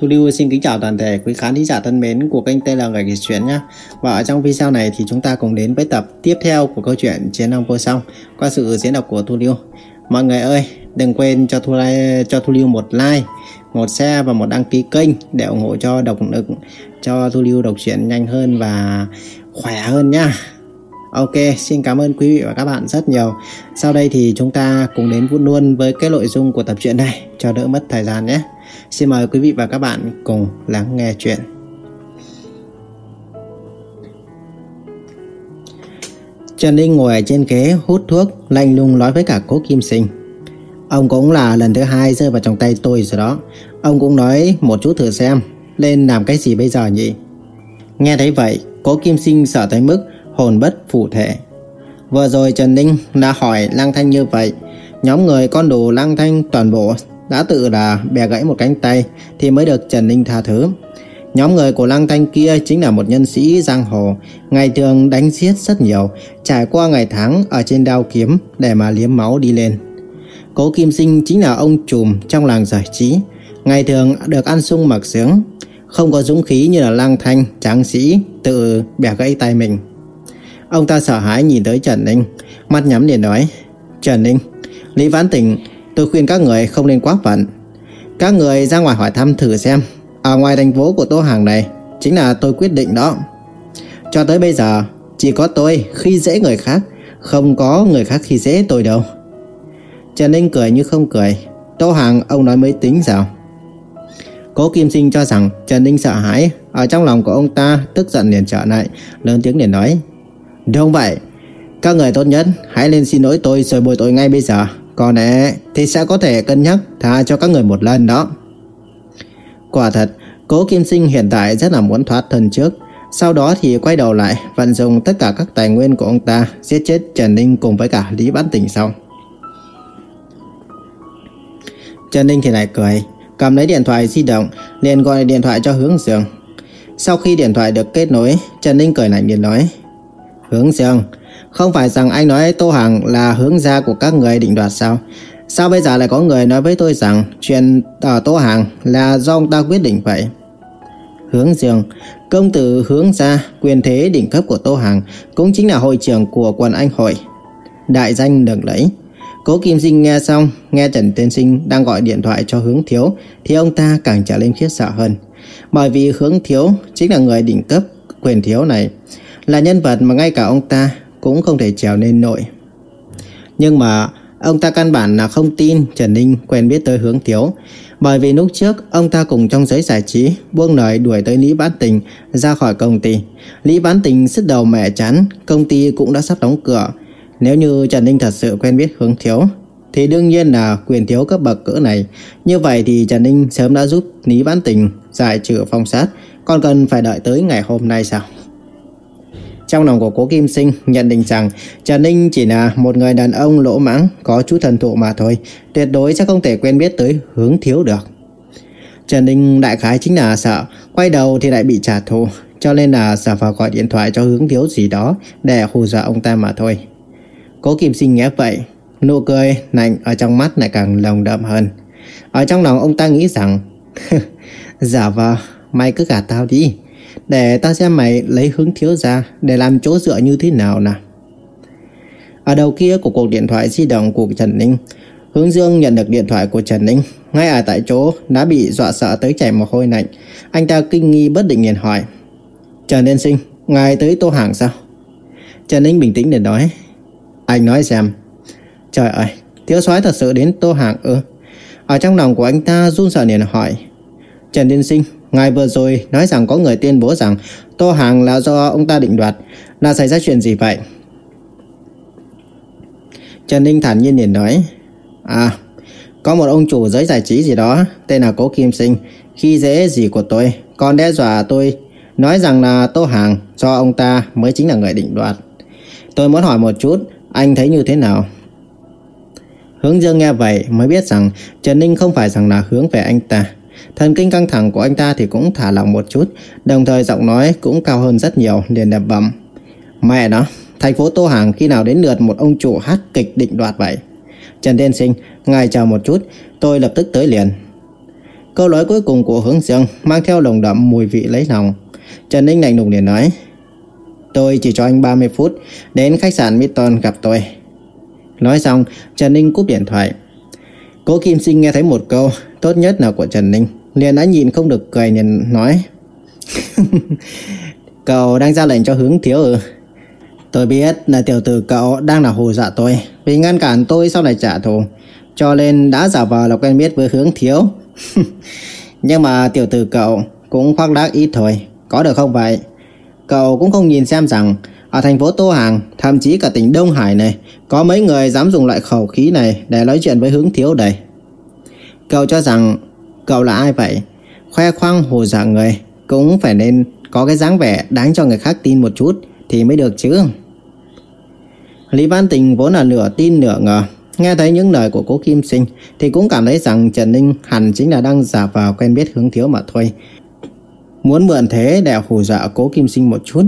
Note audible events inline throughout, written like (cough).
Thu Lưu xin kính chào toàn thể quý khán thính giả thân mến của kênh TL là Người Kể nhé. Và ở trong video này thì chúng ta cùng đến với tập tiếp theo của câu chuyện Chiến Long Vô Song qua sự diễn đọc của Thu Lưu. Mọi người ơi, đừng quên cho Thu, cho Thu Lưu một like, một share và một đăng ký kênh để ủng hộ cho độc lực cho Thu Lưu đọc truyện nhanh hơn và khỏe hơn nhá. Ok, xin cảm ơn quý vị và các bạn rất nhiều. Sau đây thì chúng ta cùng đến vui luôn với cái nội dung của tập truyện này cho đỡ mất thời gian nhé. Xin mời quý vị và các bạn cùng lắng nghe chuyện. Trần Ninh ngồi ở trên ghế hút thuốc, lạnh lùng nói với cả cố Kim Sinh. Ông cũng là lần thứ hai rơi vào trong tay tôi rồi đó. Ông cũng nói một chút thử xem, Nên làm cái gì bây giờ nhỉ? Nghe thấy vậy, cố Kim Sinh sợ tới mức hồn bất phụ thể. Vừa rồi Trần Ninh đã hỏi Lang Thanh như vậy, nhóm người con đồ Lang Thanh toàn bộ đã tự là bẻ gãy một cánh tay thì mới được Trần Ninh tha thứ. Nhóm người của Lăng Thanh kia chính là một nhân sĩ giang hồ, ngày thường đánh giết rất nhiều, trải qua ngày tháng ở trên đao kiếm để mà liếm máu đi lên. Cố Kim Sinh chính là ông trùm trong làng giải trí, ngày thường được ăn sung mặc sướng, không có dũng khí như là Lăng Thanh, tráng sĩ tự bẻ gãy tay mình. Ông ta sợ hãi nhìn tới Trần Ninh, mắt nhắm để nói, Trần Ninh, Lý Vãn Tịnh. Tôi khuyên các người không nên quá phận. Các người ra ngoài hỏi thăm thử xem. Ở ngoài thành phố của Tô Hàng này, chính là tôi quyết định đó. Cho tới bây giờ, chỉ có tôi khi dễ người khác, không có người khác khi dễ tôi đâu. Trần Ninh cười như không cười. Tô Hàng ông nói mới tính sao? Cố Kim Sinh cho rằng Trần Ninh sợ hãi, ở trong lòng của ông ta tức giận liền trở lại, lớn tiếng để nói. Đúng vậy, các người tốt nhất hãy lên xin lỗi tôi rồi bồi tội ngay bây giờ. Có lẽ thì sẽ có thể cân nhắc tha cho các người một lần đó. Quả thật, Cố Kim Sinh hiện tại rất là muốn thoát thân trước. Sau đó thì quay đầu lại vận dụng tất cả các tài nguyên của ông ta giết chết Trần Ninh cùng với cả Lý Bán Tỉnh sau. Trần Ninh thì lại cười, cầm lấy điện thoại di động, liền gọi điện thoại cho Hướng Dương. Sau khi điện thoại được kết nối, Trần Ninh cười lạnh liền nói: "Hướng Dương, không phải rằng anh nói Tô Hằng là hướng gia của các người định đoạt sao? Sao bây giờ lại có người nói với tôi rằng chuyện ở Tô Hằng là do ông ta quyết định vậy? Hướng Dương, công tử hướng gia, quyền thế đỉnh cấp của Tô Hằng cũng chính là hội trưởng của quần anh hội. Đại danh được lấy. Cố Kim Sinh nghe xong, nghe Trần Tiên Sinh đang gọi điện thoại cho hướng thiếu thì ông ta càng trở lên khiếp sợ hơn. Bởi vì hướng thiếu chính là người đỉnh cấp quyền thiếu này, là nhân vật mà ngay cả ông ta cũng không thể trèo lên nổi. Nhưng mà ông ta căn bản là không tin Trần Ninh quen biết tới hướng thiếu. Bởi vì lúc trước ông ta cùng trong giới giải trí buông lời đuổi tới Lý Bán Tình ra khỏi công ty. Lý Bán Tình sức đầu mẹ chán, công ty cũng đã sắp đóng cửa. Nếu như Trần Ninh thật sự quen biết hướng thiếu thì đương nhiên là quyền thiếu cấp bậc cỡ này. Như vậy thì Trần Ninh sớm đã giúp Lý Bán Tình giải trừ phong sát, còn cần phải đợi tới ngày hôm nay sao? Trong lòng của cố Kim Sinh nhận định rằng Trần Ninh chỉ là một người đàn ông lỗ mãng, có chút thần thụ mà thôi, tuyệt đối sẽ không thể quen biết tới hướng thiếu được. Trần Ninh đại khái chính là sợ, quay đầu thì lại bị trả thù, cho nên là giả vờ gọi điện thoại cho hướng thiếu gì đó để hù dọa ông ta mà thôi. Cố Kim Sinh nghe vậy, nụ cười lạnh ở trong mắt lại càng lồng đậm hơn. Ở trong lòng ông ta nghĩ rằng, (laughs) giả vờ, mày cứ gạt tao đi. Để ta xem mày lấy hướng thiếu ra Để làm chỗ dựa như thế nào nào. Ở đầu kia của cuộc điện thoại di động của Trần Ninh, Hướng Dương nhận được điện thoại của Trần Ninh. Ngay ở tại chỗ, đã bị dọa sợ tới chảy mồ hôi lạnh. Anh ta kinh nghi bất định liền hỏi, Trần Ninh Sinh, Ngài tới tô hàng sao? Trần Ninh bình tĩnh để nói, Anh nói xem. Trời ơi, Thiếu soái thật sự đến tô hàng ư? Ở trong lòng của anh ta run sợ liền hỏi, Trần Ninh Sinh Ngài vừa rồi nói rằng có người tuyên bố rằng Tô Hàng là do ông ta định đoạt. Là xảy ra chuyện gì vậy? Trần Ninh thản nhiên liền nói À, có một ông chủ giới giải trí gì đó Tên là Cố Kim Sinh Khi dễ gì của tôi Còn đe dọa tôi Nói rằng là Tô Hàng do ông ta mới chính là người định đoạt Tôi muốn hỏi một chút Anh thấy như thế nào? Hướng Dương nghe vậy mới biết rằng Trần Ninh không phải rằng là hướng về anh ta Thần kinh căng thẳng của anh ta thì cũng thả lỏng một chút, đồng thời giọng nói cũng cao hơn rất nhiều, liền đập bẩm. Mẹ nó, thành phố Tô Hàng khi nào đến lượt một ông chủ hát kịch định đoạt vậy? Trần Thiên Sinh, ngài chờ một chút, tôi lập tức tới liền. Câu nói cuối cùng của hướng dương mang theo lồng đậm mùi vị lấy lòng. Trần Ninh lạnh lùng liền nói. Tôi chỉ cho anh 30 phút đến khách sạn Milton gặp tôi. Nói xong, Trần Ninh cúp điện thoại. Cố Kim Sinh nghe thấy một câu tốt nhất là của Trần Ninh. Liền đã nhìn không được cười liền nói. (laughs) cậu đang ra lệnh cho hướng thiếu ừ. Tôi biết là tiểu tử cậu đang là hồ dạ tôi vì ngăn cản tôi sau này trả thù. Cho nên đã giả vờ là quen biết với hướng thiếu. (laughs) Nhưng mà tiểu tử cậu cũng khoác lác ít thôi. Có được không vậy? Cậu cũng không nhìn xem rằng ở thành phố Tô Hàng, thậm chí cả tỉnh Đông Hải này, có mấy người dám dùng loại khẩu khí này để nói chuyện với hướng thiếu đây. Cậu cho rằng cậu là ai vậy? Khoe khoang hồ dạ người, cũng phải nên có cái dáng vẻ đáng cho người khác tin một chút thì mới được chứ. Lý Văn Tình vốn là nửa tin nửa ngờ, nghe thấy những lời của cố Kim Sinh thì cũng cảm thấy rằng Trần Ninh hẳn chính là đang giả vào quen biết hướng thiếu mà thôi. Muốn mượn thế để hù dọa cố Kim Sinh một chút.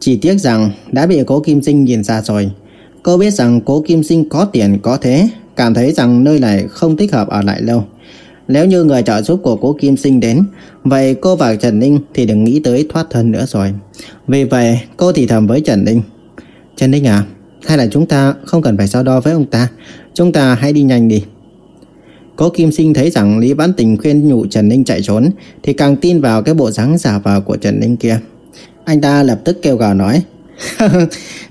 Chỉ tiếc rằng đã bị cố Kim Sinh nhìn ra rồi. Cô biết rằng cố Kim Sinh có tiền có thế, cảm thấy rằng nơi này không thích hợp ở lại lâu. Nếu như người trợ giúp của cố Kim Sinh đến, vậy cô và Trần Ninh thì đừng nghĩ tới thoát thân nữa rồi. Vì vậy, cô thì thầm với Trần Ninh. Trần Ninh à, hay là chúng ta không cần phải so đo với ông ta, chúng ta hãy đi nhanh đi. Cố Kim Sinh thấy rằng Lý Bán Tình khuyên nhủ Trần Ninh chạy trốn thì càng tin vào cái bộ dáng giả vờ của Trần Ninh kia. Anh ta lập tức kêu gào nói (laughs)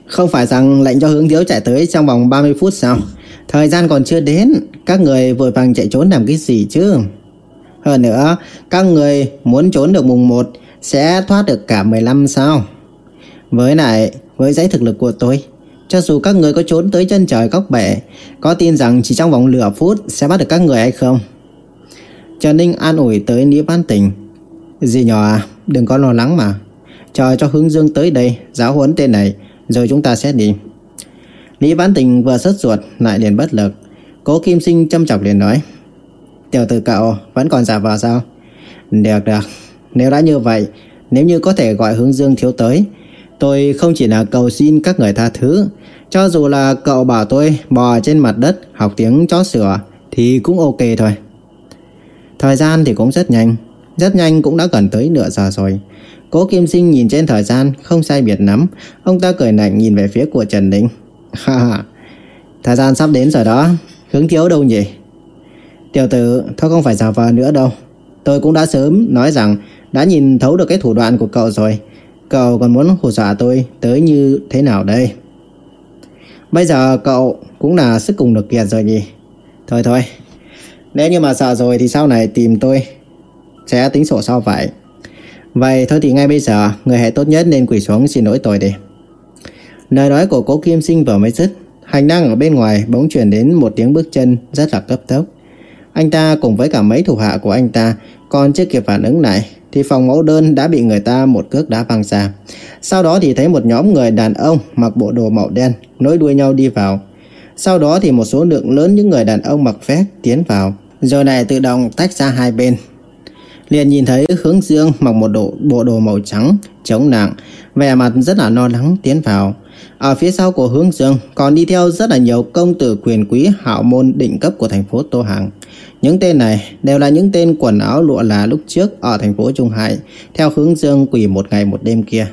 Không phải rằng lệnh cho hướng thiếu chạy tới trong vòng 30 phút sao Thời gian còn chưa đến, Các người vội vàng chạy trốn làm cái gì chứ? Hơn nữa, Các người muốn trốn được mùng 1 Sẽ thoát được cả 15 sao? Với lại, Với giấy thực lực của tôi, Cho dù các người có trốn tới chân trời góc bể, Có tin rằng chỉ trong vòng lửa phút Sẽ bắt được các người hay không? Trần Ninh an ủi tới Lý Văn Tình. Dì nhỏ à Đừng có lo lắng mà. Chờ cho hướng dương tới đây, Giáo huấn tên này, Rồi chúng ta sẽ đi. Lý Vãn Tình vừa sốt ruột Lại liền bất lực. Cố Kim Sinh châm chọc liền nói Tiểu tử cậu vẫn còn giả vờ sao? Được được. Nếu đã như vậy Nếu như có thể gọi hướng dương thiếu tới Tôi không chỉ là cầu xin các người tha thứ Cho dù là cậu bảo tôi Bò trên mặt đất học tiếng chó sửa Thì cũng ok thôi. Thời gian thì cũng rất nhanh Rất nhanh cũng đã gần tới nửa giờ rồi. Cố Kim Sinh nhìn trên thời gian không sai biệt lắm, ông ta cười lạnh nhìn về phía của Trần Đình. Ha (laughs) ha, thời gian sắp đến rồi đó, hướng thiếu đâu nhỉ? Tiểu tử, thôi không phải giả vờ nữa đâu. Tôi cũng đã sớm nói rằng đã nhìn thấu được cái thủ đoạn của cậu rồi. Cậu còn muốn hù dọa tôi tới như thế nào đây? Bây giờ cậu cũng là sức cùng lực kiệt rồi nhỉ? Thôi thôi, nếu như mà sợ rồi thì sau này tìm tôi sẽ tính sổ sau vậy. Vậy thôi thì ngay bây giờ Người hãy tốt nhất nên quỳ xuống xin lỗi tôi đi Lời nói của cố Kim Sinh vừa mới dứt Hành năng ở bên ngoài bỗng chuyển đến một tiếng bước chân rất là cấp tốc. Anh ta cùng với cả mấy thủ hạ của anh ta Còn chưa kịp phản ứng lại Thì phòng mẫu đơn đã bị người ta một cước đá văng ra. Sau đó thì thấy một nhóm người đàn ông Mặc bộ đồ màu đen Nối đuôi nhau đi vào. Sau đó thì một số lượng lớn những người đàn ông mặc vest tiến vào. Rồi này tự động tách ra hai bên. Liền nhìn thấy hướng dương mặc một bộ, bộ đồ màu trắng, chống nặng, vẻ mặt rất là lo lắng tiến vào. Ở phía sau của hướng dương còn đi theo rất là nhiều công tử quyền quý hảo môn định cấp của thành phố Tô Hàng. Những tên này đều là những tên quần áo lụa là lúc trước ở thành phố Trung Hải, theo hướng dương quỳ một ngày một đêm kia.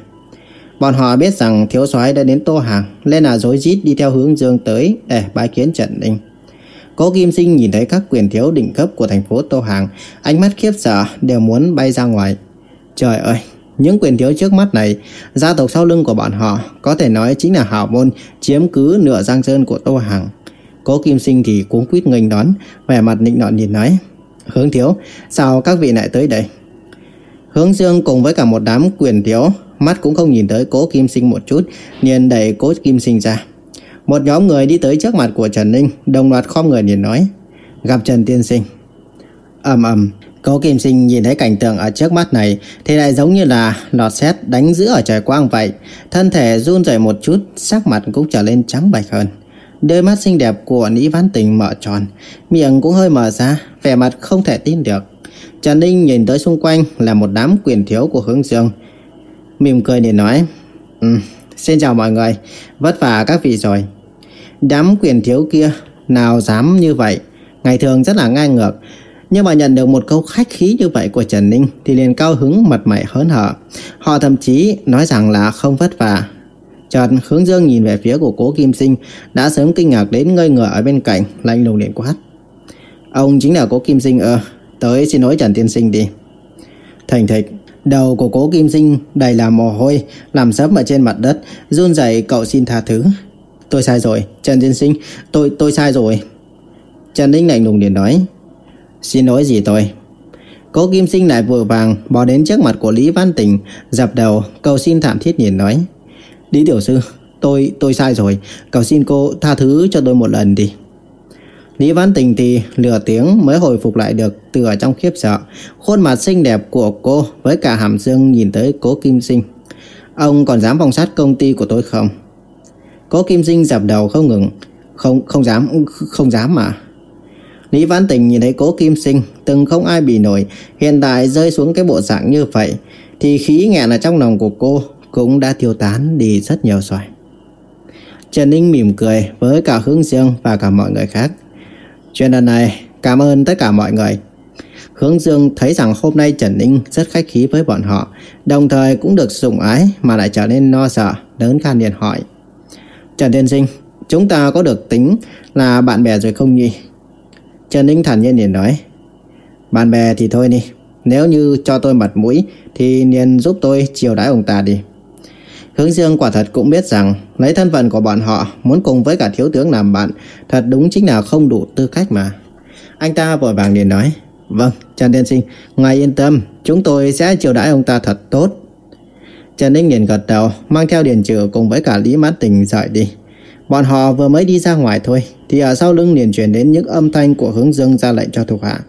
Bọn họ biết rằng thiếu soái đã đến Tô Hàng, nên là dối rít đi theo hướng dương tới để bái kiến Trần Ninh. Cố Kim Sinh nhìn thấy các quyền thiếu đỉnh cấp của thành phố Tô Hàng, ánh mắt khiếp sợ đều muốn bay ra ngoài. Trời ơi, những quyền thiếu trước mắt này, gia tộc sau lưng của bọn họ có thể nói chính là hảo môn chiếm cứ nửa giang sơn của Tô hằng Cố Kim Sinh thì cuống quýt nghênh đón, vẻ mặt nịnh nọt nhìn nói: "Hướng thiếu, sao các vị lại tới đây?" Hướng Dương cùng với cả một đám quyền thiếu, mắt cũng không nhìn tới Cố Kim Sinh một chút, liền đẩy Cố Kim Sinh ra. Một nhóm người đi tới trước mặt của Trần Ninh, đồng loạt khom người liền nói, gặp Trần Tiên Sinh. ầm ầm, Cố Kim Sinh nhìn thấy cảnh tượng ở trước mắt này thì lại giống như là lọt xét đánh giữa ở trời quang vậy. Thân thể run rẩy một chút, sắc mặt cũng trở lên trắng bạch hơn. Đôi mắt xinh đẹp của Nĩ Văn Tình mở tròn, miệng cũng hơi mở ra, vẻ mặt không thể tin được. Trần Ninh nhìn tới xung quanh là một đám quyền thiếu của hướng dương. Mỉm cười để nói, um, Xin chào mọi người, vất vả các vị rồi. Đám quyền thiếu kia nào dám như vậy, ngày thường rất là ngang ngược, nhưng mà nhận được một câu khách khí như vậy của Trần Ninh thì liền cao hứng mặt mày hớn hở. Họ thậm chí nói rằng là không vất vả. Chợt hướng dương nhìn về phía của cố Kim Sinh đã sớm kinh ngạc đến ngây ngờ ở bên cạnh lạnh lùng liền quát. Ông chính là cố Kim Sinh ơ, tới xin lỗi Trần Tiên Sinh đi. Thành thịch, đầu của cố Kim Sinh đầy là mồ hôi, làm sấp ở trên mặt đất, run rẩy cậu xin tha thứ. Tôi sai rồi, Trần Tiên Sinh, tôi tôi sai rồi. Trần Ninh lạnh lùng liền nói. Xin lỗi gì tôi? Cố Kim Sinh lại vội vàng bỏ đến trước mặt của Lý Văn Tình, dập đầu, cầu xin thảm thiết nhìn nói. Lý Tiểu Sư, tôi tôi sai rồi, cầu xin cô tha thứ cho tôi một lần đi. Lý Văn Tình thì lừa tiếng mới hồi phục lại được từ ở trong khiếp sợ. Khuôn mặt xinh đẹp của cô với cả hàm dương nhìn tới cố Kim Sinh. Ông còn dám vòng sát công ty của tôi không? Cố Kim Sinh dập đầu không ngừng. Không, không dám, không dám mà. Lý Văn Tình nhìn thấy cố Kim Sinh từng không ai bị nổi, hiện tại rơi xuống cái bộ dạng như vậy, thì khí nghẹn ở trong lòng của cô cũng đã tiêu tán đi rất nhiều rồi. Trần Ninh mỉm cười với cả Hướng Dương và cả mọi người khác. Chuyện lần này cảm ơn tất cả mọi người. Hướng Dương thấy rằng hôm nay Trần Ninh rất khách khí với bọn họ, đồng thời cũng được sủng ái mà lại trở nên no sợ, lớn khan liền hỏi. Trần Tiên Sinh, chúng ta có được tính là bạn bè rồi không nhỉ? Trần Ninh thản nhiên liền nói. Bạn bè thì thôi đi, nếu như cho tôi mặt mũi thì liền giúp tôi chiều đãi ông ta đi. Hướng Dương quả thật cũng biết rằng lấy thân phận của bọn họ muốn cùng với cả thiếu tướng làm bạn thật đúng chính là không đủ tư cách mà. Anh ta vội vàng liền nói Vâng, Trần Tiên Sinh, ngài yên tâm, chúng tôi sẽ chiều đãi ông ta thật tốt. Trần Ninh liền gật đầu, mang theo Điền Trừ cùng với cả Lý Mát Tình rời đi. Bọn họ vừa mới đi ra ngoài thôi, thì ở sau lưng liền truyền đến những âm thanh của hướng dương ra lệnh cho thuộc hạ.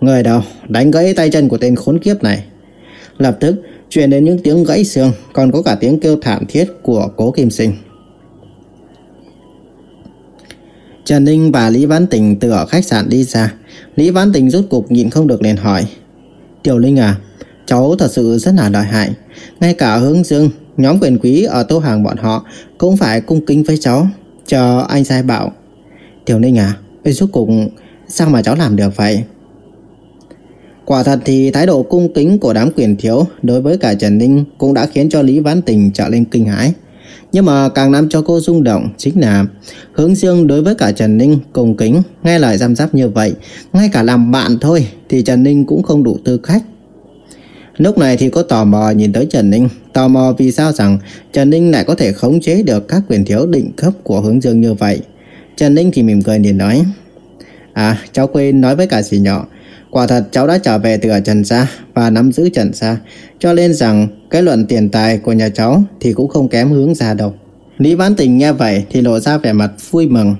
Người đâu, đánh gãy tay chân của tên khốn kiếp này. Lập tức, truyền đến những tiếng gãy xương, còn có cả tiếng kêu thảm thiết của cố Kim Sinh. Trần Ninh và Lý Văn Tình từ ở khách sạn đi ra. Lý Văn Tình rút cục nhịn không được liền hỏi. Tiểu Linh à, cháu thật sự rất là đòi hại. Ngay cả hướng dương, nhóm quyền quý ở tô hàng bọn họ cũng phải cung kính với cháu. Chờ anh sai bảo. Tiểu Ninh à, rút cục sao mà cháu làm được vậy? Quả thật thì thái độ cung kính của đám quyền thiếu đối với cả Trần Ninh cũng đã khiến cho Lý Vãn Tình trở lên kinh hãi. Nhưng mà càng làm cho cô rung động chính là hướng dương đối với cả Trần Ninh cung kính, nghe lời giam giáp như vậy, ngay cả làm bạn thôi thì Trần Ninh cũng không đủ tư cách. Lúc này thì có tò mò nhìn tới Trần Ninh, tò mò vì sao rằng Trần Ninh lại có thể khống chế được các quyền thiếu định cấp của hướng dương như vậy. Trần Ninh thì mỉm cười liền nói, À, cháu quên nói với cả dì nhỏ, Quả thật cháu đã trở về từ ở Trần Gia và nắm giữ Trần Gia, cho nên rằng cái luận tiền tài của nhà cháu thì cũng không kém hướng ra đâu. Lý Bán Tình nghe vậy thì lộ ra vẻ mặt vui mừng.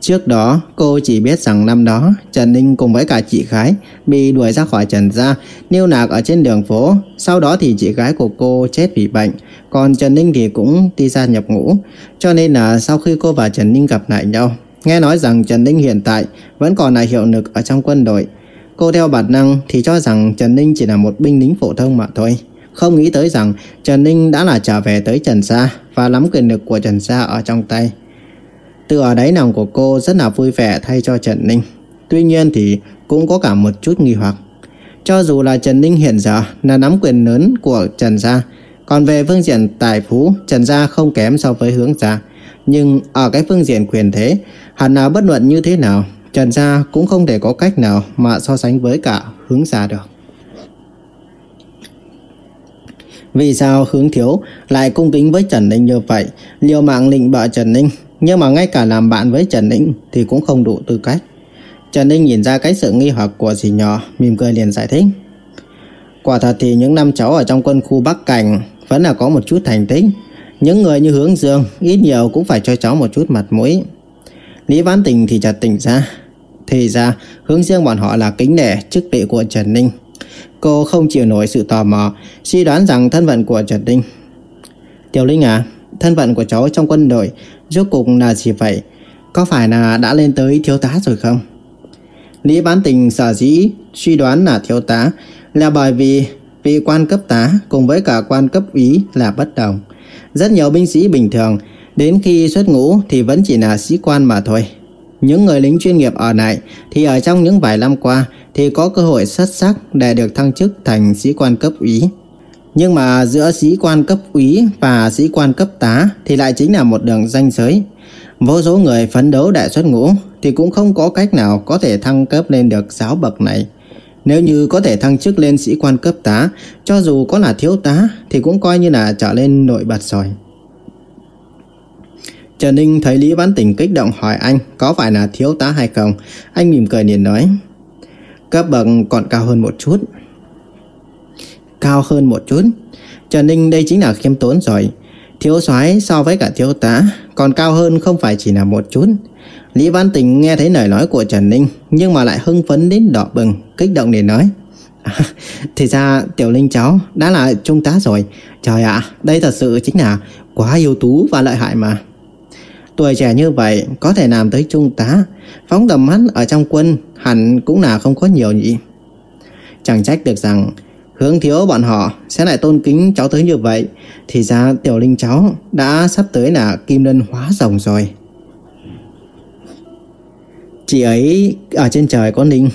Trước đó, cô chỉ biết rằng năm đó Trần Ninh cùng với cả chị gái bị đuổi ra khỏi Trần Gia, nêu nạc ở trên đường phố. Sau đó thì chị gái của cô chết vì bệnh, còn Trần Ninh thì cũng đi ra nhập ngũ. Cho nên là sau khi cô và Trần Ninh gặp lại nhau, nghe nói rằng Trần Ninh hiện tại vẫn còn là hiệu lực ở trong quân đội. Cô theo bản năng thì cho rằng Trần Ninh chỉ là một binh lính phổ thông mà thôi. Không nghĩ tới rằng Trần Ninh đã là trở về tới Trần Sa và nắm quyền lực của Trần Sa ở trong tay. Từ ở đáy lòng của cô rất là vui vẻ thay cho Trần Ninh. Tuy nhiên thì cũng có cả một chút nghi hoặc. Cho dù là Trần Ninh hiện giờ là nắm quyền lớn của Trần Gia, còn về phương diện tài phú, Trần Gia không kém so với hướng gia. Nhưng ở cái phương diện quyền thế, hẳn là bất luận như thế nào, Trần Gia cũng không thể có cách nào mà so sánh với cả hướng gia được. Vì sao hướng thiếu lại cung kính với Trần Ninh như vậy, liều mạng định bợ Trần Ninh, nhưng mà ngay cả làm bạn với Trần Ninh thì cũng không đủ tư cách. Trần Ninh nhìn ra cái sự nghi hoặc của dì nhỏ, mỉm cười liền giải thích. Quả thật thì những năm cháu ở trong quân khu Bắc Cảnh vẫn là có một chút thành tích. Những người như hướng dương ít nhiều cũng phải cho cháu một chút mặt mũi. Lý Vãn Tình thì chợt tỉnh ra. Thì ra, hướng Dương bọn họ là kính nể chức vị của Trần Ninh. Cô không chịu nổi sự tò mò, suy đoán rằng thân phận của Trần Ninh. Tiểu Linh à, thân phận của cháu trong quân đội rốt cục là gì vậy? Có phải là đã lên tới thiếu tá rồi không? Lý bán Tình sở dĩ suy đoán là thiếu tá là bởi vì vị quan cấp tá cùng với cả quan cấp úy là bất đồng. Rất nhiều binh sĩ bình thường, Đến khi xuất ngũ thì vẫn chỉ là sĩ quan mà thôi. Những người lính chuyên nghiệp ở lại thì ở trong những vài năm qua thì có cơ hội xuất sắc để được thăng chức thành sĩ quan cấp úy. Nhưng mà giữa sĩ quan cấp úy và sĩ quan cấp tá thì lại chính là một đường ranh giới. Vô số người phấn đấu đại xuất ngũ thì cũng không có cách nào có thể thăng cấp lên được giáo bậc này. Nếu như có thể thăng chức lên sĩ quan cấp tá, cho dù có là thiếu tá thì cũng coi như là trở lên nổi bật rồi. Trần Ninh thấy Lý Văn Tỉnh kích động hỏi anh có phải là thiếu tá hay không. Anh mỉm cười liền nói, cấp bậc còn cao hơn một chút. Cao hơn một chút. Trần Ninh đây chính là khiêm tốn rồi. Thiếu soái so với cả thiếu tá còn cao hơn không phải chỉ là một chút. Lý Văn Tình nghe thấy lời nói của Trần Ninh nhưng mà lại hưng phấn đến đỏ bừng, kích động để nói. À, thì ra Tiểu Linh cháu đã là trung tá rồi. Trời ạ, đây thật sự chính là quá ưu tú và lợi hại mà. Tuổi trẻ như vậy có thể làm tới trung tá, phóng tầm mắt ở trong quân hẳn cũng là không có nhiều nhỉ. Chẳng trách được rằng hướng thiếu bọn họ, sẽ lại tôn kính cháu tới như vậy. Thì ra Tiểu Linh cháu đã sắp tới là kim lân hóa rồng rồi. Chị ấy ở trên trời có Ninh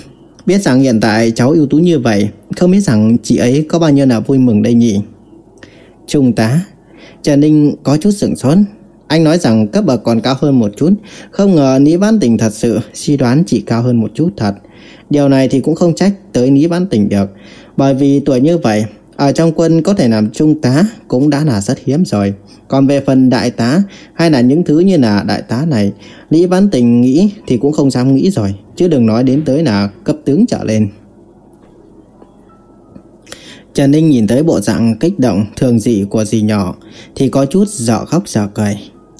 Biết rằng hiện tại cháu ưu tú như vậy, Không biết rằng chị ấy có bao nhiêu là vui mừng đây nhỉ Trung tá, Trần Ninh có chút sửng sốt Anh nói rằng cấp bậc còn cao hơn một chút, Không ngờ Ní Văn Tình thật sự suy đoán chỉ cao hơn một chút thật Điều này thì cũng không trách tới Ní Văn Tình được bởi vì tuổi như vậy Ở trong quân có thể làm trung tá Cũng đã là rất hiếm rồi còn về phần đại tá hay là những thứ như là đại tá này, Lý Văn Tình nghĩ thì cũng không dám nghĩ rồi, chứ đừng nói đến tới là cấp tướng trở lên. Trần Ninh nhìn thấy bộ dạng kích động thường dị của dì nhỏ thì có chút dọ khóc dở cười.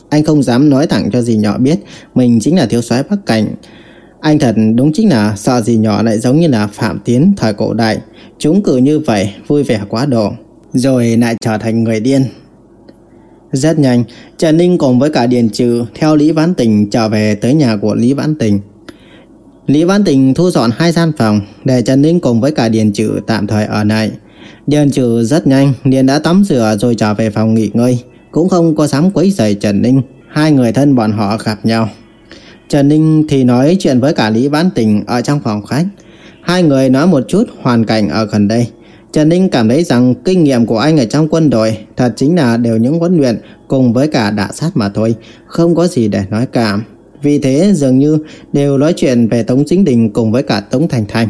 Anh không dám nói thẳng cho dì nhỏ biết mình chính là thiếu soái Bắc Cảnh. Anh thật đúng chính là sợ dì nhỏ lại giống như là Phạm Tiến thời cổ đại. Chúng cử như vậy vui vẻ quá độ. Rồi lại trở thành người điên rất nhanh, Trần Ninh cùng với cả Điền Trừ theo Lý Vãn Tình trở về tới nhà của Lý Vãn Tình. Lý Vãn Tình thu dọn hai gian phòng để Trần Ninh cùng với cả Điền Trừ tạm thời ở lại. Điền Trừ rất nhanh liền đã tắm rửa rồi trở về phòng nghỉ ngơi, cũng không có dám quấy rầy Trần Ninh. Hai người thân bọn họ gặp nhau. Trần Ninh thì nói chuyện với cả Lý Vãn Tình ở trong phòng khách. Hai người nói một chút hoàn cảnh ở gần đây. Trần Ninh cảm thấy rằng kinh nghiệm của anh ở trong quân đội thật chính là đều những huấn luyện cùng với cả đạ sát mà thôi, không có gì để nói cả. Vì thế dường như đều nói chuyện về Tống Chính Đình cùng với cả Tống Thành Thành.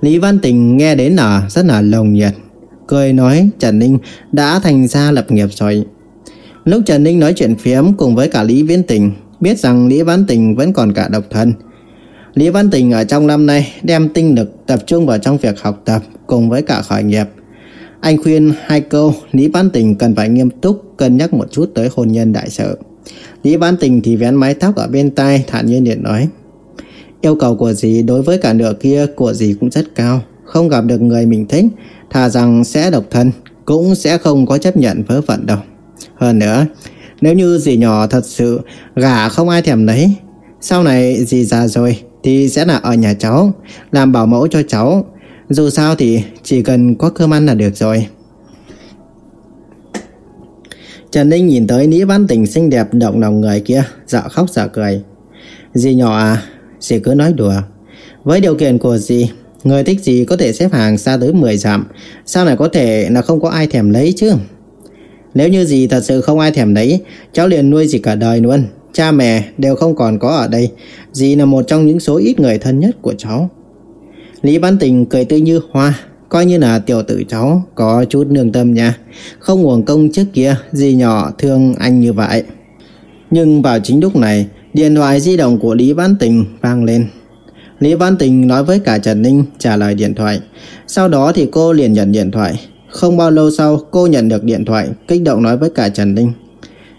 Lý Văn Tình nghe đến là rất là lồng nhiệt, cười nói Trần Ninh đã thành ra lập nghiệp rồi. Lúc Trần Ninh nói chuyện phiếm cùng với cả Lý Viễn Tình, biết rằng Lý Văn Tình vẫn còn cả độc thân. Lý Văn Tình ở trong năm nay đem tinh lực tập trung vào trong việc học tập cùng với cả khởi nghiệp. Anh khuyên hai câu Lý Văn Tình cần phải nghiêm túc cân nhắc một chút tới hôn nhân đại sự. Lý Văn Tình thì vén mái tóc ở bên tai thản nhiên điện nói. Yêu cầu của dì đối với cả nửa kia của dì cũng rất cao. Không gặp được người mình thích, thà rằng sẽ độc thân, cũng sẽ không có chấp nhận vớ phận đâu. Hơn nữa, nếu như dì nhỏ thật sự gả không ai thèm lấy, sau này dì già rồi thì sẽ là ở nhà cháu, làm bảo mẫu cho cháu. Dù sao thì chỉ cần có cơm ăn là được rồi. Trần Ninh nhìn tới Lý Văn Tình xinh đẹp động lòng người kia, dạo khóc dạo cười. Dì nhỏ à, dì cứ nói đùa. Với điều kiện của dì, người thích gì có thể xếp hàng xa tới 10 dặm, sao lại có thể là không có ai thèm lấy chứ? Nếu như dì thật sự không ai thèm lấy, cháu liền nuôi dì cả đời luôn. Cha mẹ đều không còn có ở đây, dì là một trong những số ít người thân nhất của cháu. Lý Văn Tình cười tươi như hoa, coi như là tiểu tử cháu có chút nương tâm nha. Không uổng công trước kia, dì nhỏ thương anh như vậy. Nhưng vào chính lúc này, điện thoại di động của Lý Văn Tình vang lên. Lý Văn Tình nói với cả Trần Ninh trả lời điện thoại. Sau đó thì cô liền nhận điện thoại. Không bao lâu sau cô nhận được điện thoại, kích động nói với cả Trần Ninh.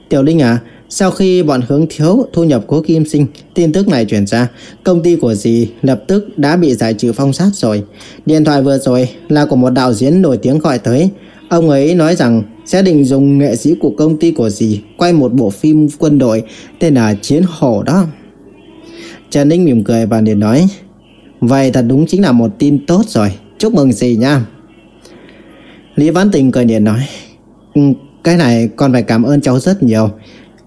Tiểu Linh à, sau khi bọn hướng thiếu thu nhập cố Kim Sinh, tin tức này truyền ra, công ty của dì lập tức đã bị giải trừ phong sát rồi. Điện thoại vừa rồi là của một đạo diễn nổi tiếng gọi tới. Ông ấy nói rằng sẽ định dùng nghệ sĩ của công ty của dì quay một bộ phim quân đội tên là Chiến Hổ đó. Trần Ninh mỉm cười và liền nói Vậy thật đúng chính là một tin tốt rồi Chúc mừng dì nha Lý Văn Tình cười liền nói ừ, Cái này con phải cảm ơn cháu rất nhiều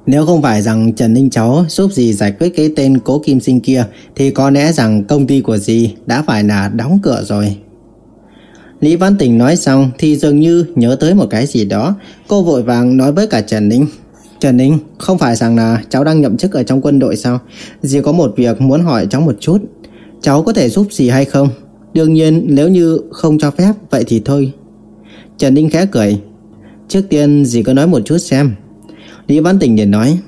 nếu không phải rằng Trần Ninh cháu giúp dì giải quyết cái tên cố kim sinh kia thì có lẽ rằng công ty của dì đã phải là đóng cửa rồi. Lý Văn Tình nói xong thì dường như nhớ tới một cái gì đó. Cô vội vàng nói với cả Trần Ninh. Trần Ninh, không phải rằng là cháu đang nhậm chức ở trong quân đội sao? Dì có một việc muốn hỏi cháu một chút. Cháu có thể giúp gì hay không? Đương nhiên nếu như không cho phép vậy thì thôi. Trần Ninh khẽ cười. Trước tiên dì cứ nói một chút xem. Lý Văn Tình liền nói.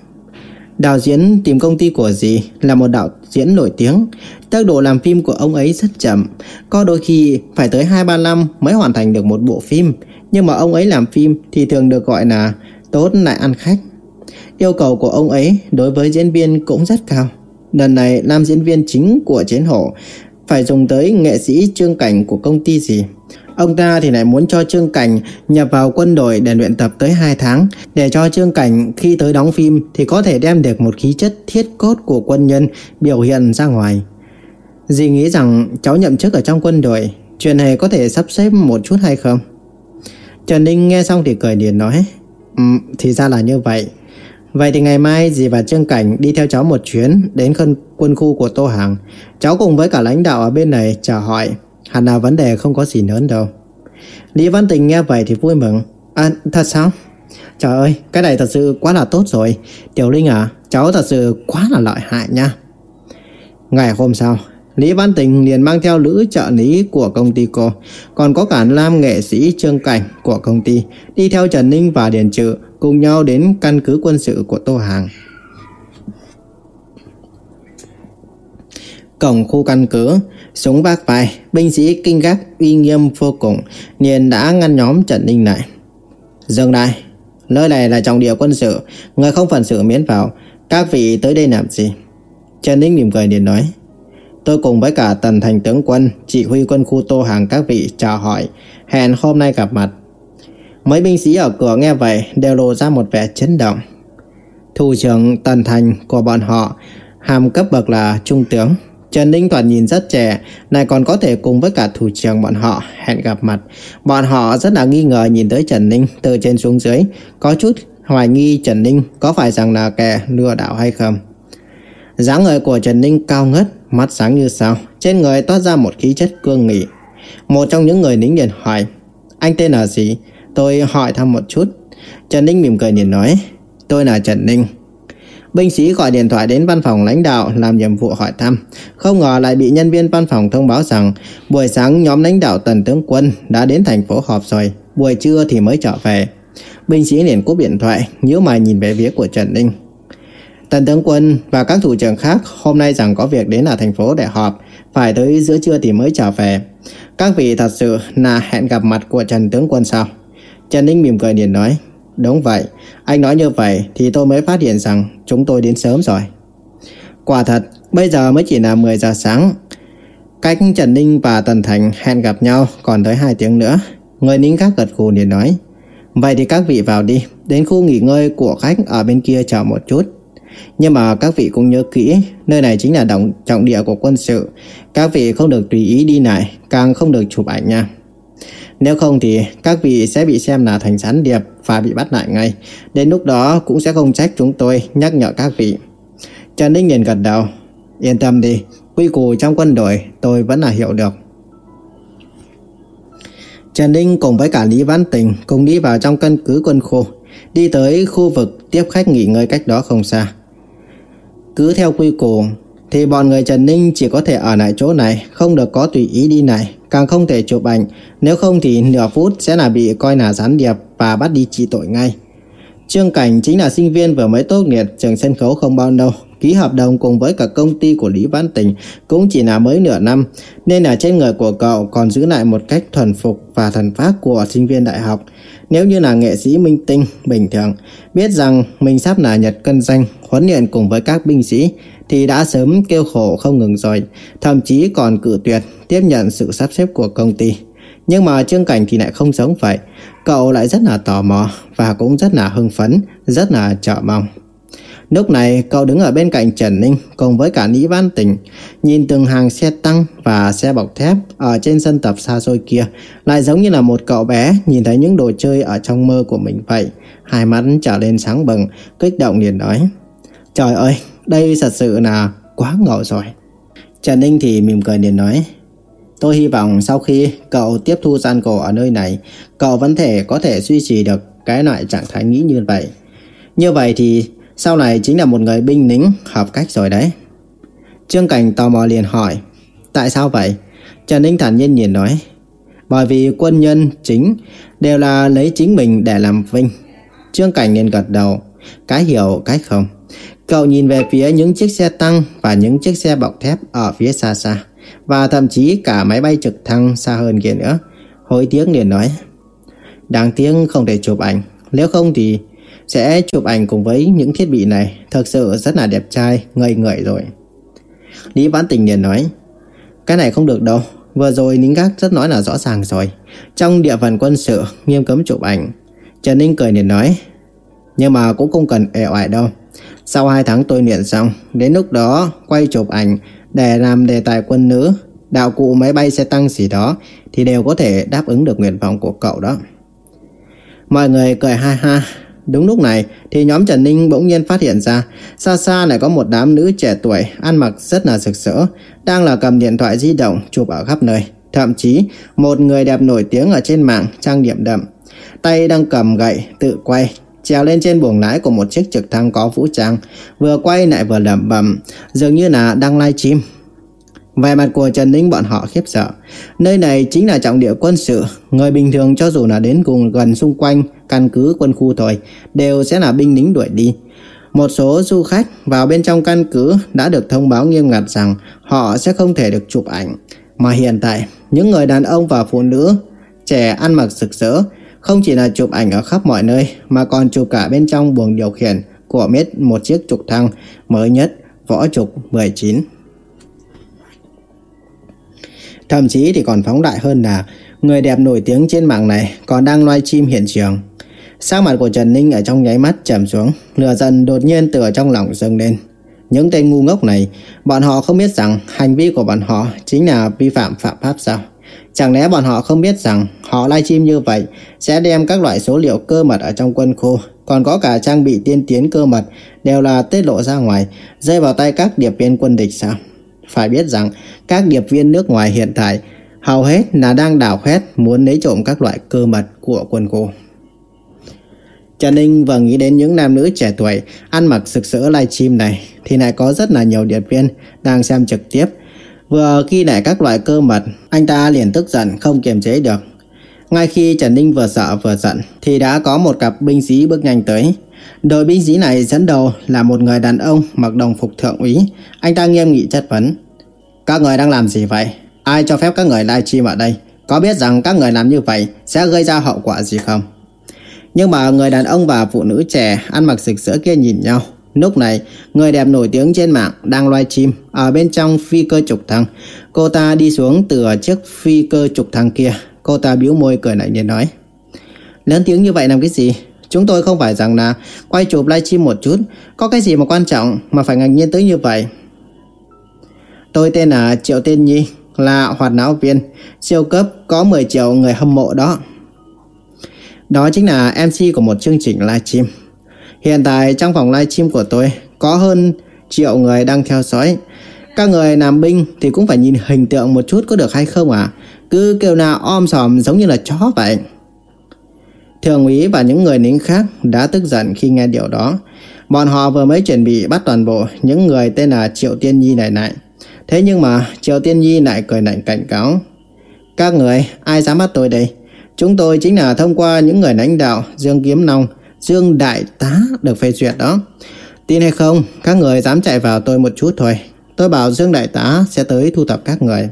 Đạo diễn tìm công ty của dì là một đạo diễn nổi tiếng. Tốc độ làm phim của ông ấy rất chậm. Có đôi khi phải tới 2-3 năm mới hoàn thành được một bộ phim. Nhưng mà ông ấy làm phim thì thường được gọi là tốt lại ăn khách. Yêu cầu của ông ấy đối với diễn viên cũng rất cao. Lần này làm diễn viên chính của Chiến Hổ phải dùng tới nghệ sĩ trương cảnh của công ty gì. Ông ta thì lại muốn cho Trương Cảnh nhập vào quân đội để luyện tập tới 2 tháng, để cho Trương Cảnh khi tới đóng phim thì có thể đem được một khí chất thiết cốt của quân nhân biểu hiện ra ngoài. Dì nghĩ rằng cháu nhậm chức ở trong quân đội, chuyện này có thể sắp xếp một chút hay không? Trần Ninh nghe xong thì cười điền nói, um, thì ra là như vậy. Vậy thì ngày mai dì và Trương Cảnh đi theo cháu một chuyến đến quân khu của Tô Hàng. Cháu cùng với cả lãnh đạo ở bên này chào hỏi. Hẳn là vấn đề không có gì lớn đâu. Lý Văn Tình nghe vậy thì vui mừng. À, thật sao? Trời ơi, cái này thật sự quá là tốt rồi. Tiểu Linh à, cháu thật sự quá là lợi hại nha. Ngày hôm sau, Lý Văn Tình liền mang theo lữ trợ lý của công ty cô, còn có cả nam nghệ sĩ Trương Cảnh của công ty, đi theo Trần Ninh và Điền Trự cùng nhau đến căn cứ quân sự của Tô Hàng. Cổng khu căn cứ, súng vác vai, binh sĩ kinh gác uy nghiêm vô cùng, liền đã ngăn nhóm Trần Ninh lại. Dừng lại, nơi này là trọng địa quân sự, người không phần sự miễn vào, các vị tới đây làm gì? Trần Ninh mỉm cười liền nói. Tôi cùng với cả tần thành tướng quân, chỉ huy quân khu tô hàng các vị chào hỏi, hẹn hôm nay gặp mặt. Mấy binh sĩ ở cửa nghe vậy đều lộ ra một vẻ chấn động. Thủ trưởng tần thành của bọn họ, hàm cấp bậc là trung tướng. Trần Ninh toàn nhìn rất trẻ, này còn có thể cùng với cả thủ trưởng bọn họ hẹn gặp mặt. Bọn họ rất là nghi ngờ nhìn tới Trần Ninh từ trên xuống dưới, có chút hoài nghi Trần Ninh có phải rằng là kẻ lừa đảo hay không. dáng người của Trần Ninh cao ngất, mắt sáng như sao, trên người toát ra một khí chất cương nghị. Một trong những người lính liền hỏi, anh tên là gì? Tôi hỏi thăm một chút. Trần Ninh mỉm cười nhìn nói, tôi là Trần Ninh. Binh sĩ gọi điện thoại đến văn phòng lãnh đạo làm nhiệm vụ hỏi thăm. Không ngờ lại bị nhân viên văn phòng thông báo rằng buổi sáng nhóm lãnh đạo tần tướng quân đã đến thành phố họp rồi, buổi trưa thì mới trở về. Binh sĩ liền cúp điện thoại, nhíu mày nhìn về phía của Trần Ninh. Tần tướng quân và các thủ trưởng khác hôm nay rằng có việc đến ở thành phố để họp, phải tới giữa trưa thì mới trở về. Các vị thật sự là hẹn gặp mặt của Trần tướng quân sao? Trần Ninh mỉm cười liền nói. Đúng vậy, anh nói như vậy thì tôi mới phát hiện rằng chúng tôi đến sớm rồi. Quả thật, bây giờ mới chỉ là 10 giờ sáng. Cách Trần Ninh và Tần Thành hẹn gặp nhau còn tới 2 tiếng nữa. Người lính khác gật gù liền nói. Vậy thì các vị vào đi, đến khu nghỉ ngơi của khách ở bên kia chờ một chút. Nhưng mà các vị cũng nhớ kỹ, nơi này chính là động trọng địa của quân sự. Các vị không được tùy ý đi lại, càng không được chụp ảnh nha. Nếu không thì các vị sẽ bị xem là thành gián điệp và bị bắt lại ngay. Đến lúc đó cũng sẽ không trách chúng tôi nhắc nhở các vị. Trần Ninh nhìn gật đầu. Yên tâm đi, quy củ trong quân đội tôi vẫn là hiểu được. Trần Ninh cùng với cả Lý Văn Tình cùng đi vào trong căn cứ quân khu, đi tới khu vực tiếp khách nghỉ ngơi cách đó không xa. Cứ theo quy củ thì bọn người Trần Ninh chỉ có thể ở lại chỗ này, không được có tùy ý đi này, càng không thể chụp ảnh, nếu không thì nửa phút sẽ là bị coi là gián điệp và bắt đi trị tội ngay. Trương Cảnh chính là sinh viên vừa mới tốt nghiệp trường sân khấu không bao lâu, ký hợp đồng cùng với cả công ty của Lý Văn Tình cũng chỉ là mới nửa năm, nên là trên người của cậu còn giữ lại một cách thuần phục và thần pháp của sinh viên đại học. Nếu như là nghệ sĩ minh tinh bình thường, biết rằng mình sắp là nhật cân danh, huấn luyện cùng với các binh sĩ, thì đã sớm kêu khổ không ngừng rồi, thậm chí còn cự tuyệt tiếp nhận sự sắp xếp của công ty. Nhưng mà Trương Cảnh thì lại không giống vậy, cậu lại rất là tò mò và cũng rất là hưng phấn, rất là chờ mong. Lúc này cậu đứng ở bên cạnh Trần Ninh cùng với cả Lý Văn Tình, nhìn từng hàng xe tăng và xe bọc thép ở trên sân tập xa xôi kia, lại giống như là một cậu bé nhìn thấy những đồ chơi ở trong mơ của mình vậy. Hai mắt trở lên sáng bừng, kích động liền nói. Trời ơi, đây thật sự là quá ngầu rồi. Trần Ninh thì mỉm cười liền nói. Tôi hy vọng sau khi cậu tiếp thu gian cổ ở nơi này, cậu vẫn thể có thể duy trì được cái loại trạng thái nghĩ như vậy. Như vậy thì sau này chính là một người binh lính hợp cách rồi đấy. Trương Cảnh tò mò liền hỏi, tại sao vậy? Trần Ninh thản nhiên nhìn nói, bởi vì quân nhân chính đều là lấy chính mình để làm vinh. Trương Cảnh liền gật đầu, cái hiểu cái không. Cậu nhìn về phía những chiếc xe tăng và những chiếc xe bọc thép ở phía xa xa, và thậm chí cả máy bay trực thăng xa hơn kia nữa. Hối tiếc liền nói, đáng tiếc không thể chụp ảnh, nếu không thì sẽ chụp ảnh cùng với những thiết bị này. Thực sự rất là đẹp trai, ngây ngợi rồi. Lý Vãn Tình liền nói Cái này không được đâu. Vừa rồi ninh Gác rất nói là rõ ràng rồi. Trong địa phận quân sự nghiêm cấm chụp ảnh. Trần Ninh cười liền nói Nhưng mà cũng không cần ẻ oải đâu. Sau 2 tháng tôi luyện xong, Đến lúc đó quay chụp ảnh Để làm đề tài quân nữ, Đạo cụ máy bay xe tăng gì đó Thì đều có thể đáp ứng được nguyện vọng của cậu đó. Mọi người cười ha ha. Đúng lúc này thì nhóm Trần Ninh bỗng nhiên phát hiện ra xa xa lại có một đám nữ trẻ tuổi ăn mặc rất là rực rỡ, đang là cầm điện thoại di động chụp ở khắp nơi. Thậm chí, một người đẹp nổi tiếng ở trên mạng trang điểm đậm, tay đang cầm gậy tự quay trèo lên trên buồng lái của một chiếc trực thăng có vũ trang vừa quay lại vừa lẩm bẩm dường như là đang live stream Vẻ mặt của Trần Ninh bọn họ khiếp sợ. Nơi này chính là trọng địa quân sự. Người bình thường cho dù là đến cùng gần xung quanh căn cứ quân khu thôi, đều sẽ là binh lính đuổi đi. Một số du khách vào bên trong căn cứ đã được thông báo nghiêm ngặt rằng họ sẽ không thể được chụp ảnh. Mà hiện tại, những người đàn ông và phụ nữ trẻ ăn mặc sực sỡ không chỉ là chụp ảnh ở khắp mọi nơi mà còn chụp cả bên trong buồng điều khiển của một chiếc trục thăng mới nhất võ trục 19. Thậm chí thì còn phóng đại hơn là người đẹp nổi tiếng trên mạng này còn đang loay chim hiện trường. Sắc mặt của Trần Ninh ở trong nháy mắt trầm xuống, lửa giận đột nhiên từ ở trong lòng dâng lên. Những tên ngu ngốc này, bọn họ không biết rằng hành vi của bọn họ chính là vi phạm phạm pháp sao? Chẳng lẽ bọn họ không biết rằng họ livestream như vậy sẽ đem các loại số liệu cơ mật ở trong quân khu, còn có cả trang bị tiên tiến cơ mật đều là tiết lộ ra ngoài, rơi vào tay các điệp viên quân địch sao? Phải biết rằng các điệp viên nước ngoài hiện tại hầu hết là đang đảo khoét muốn lấy trộm các loại cơ mật của quân khu. Trần Ninh vừa nghĩ đến những nam nữ trẻ tuổi ăn mặc sực sỡ livestream này thì lại có rất là nhiều điệp viên đang xem trực tiếp. Vừa ghi lại các loại cơ mật, anh ta liền tức giận không kiềm chế được. Ngay khi Trần Ninh vừa sợ vừa giận thì đã có một cặp binh sĩ bước nhanh tới. Đội binh sĩ này dẫn đầu là một người đàn ông mặc đồng phục thượng úy. Anh ta nghiêm nghị chất vấn. Các người đang làm gì vậy? Ai cho phép các người livestream ở đây? Có biết rằng các người làm như vậy sẽ gây ra hậu quả gì không? Nhưng mà người đàn ông và phụ nữ trẻ ăn mặc rực rỡ kia nhìn nhau. Lúc này, người đẹp nổi tiếng trên mạng đang loay chim ở bên trong phi cơ trục thăng. Cô ta đi xuống từ chiếc phi cơ trục thăng kia. Cô ta bĩu môi cười lạnh nhìn nói. Lớn tiếng như vậy làm cái gì? Chúng tôi không phải rằng là quay chụp livestream một chút, có cái gì mà quan trọng mà phải ngạc nhiên tới như vậy. Tôi tên là Triệu Tiên Nhi, là hoạt náo viên, siêu cấp có 10 triệu người hâm mộ đó. Đó chính là MC của một chương trình livestream. Hiện tại trong phòng livestream của tôi có hơn triệu người đang theo dõi. Các người làm binh thì cũng phải nhìn hình tượng một chút có được hay không à? Cứ kêu nào om sòm giống như là chó vậy. Thường úy và những người lính khác đã tức giận khi nghe điều đó. Bọn họ vừa mới chuẩn bị bắt toàn bộ những người tên là Triệu Tiên Nhi này lại. Thế nhưng mà Triệu Tiên Nhi lại cười lạnh cảnh cáo. Các người, ai dám bắt tôi đây? Chúng tôi chính là thông qua những người lãnh đạo Dương Kiếm long Dương Đại Tá được phê duyệt đó. Tin hay không, các người dám chạy vào tôi một chút thôi. Tôi bảo Dương Đại Tá sẽ tới thu thập các người.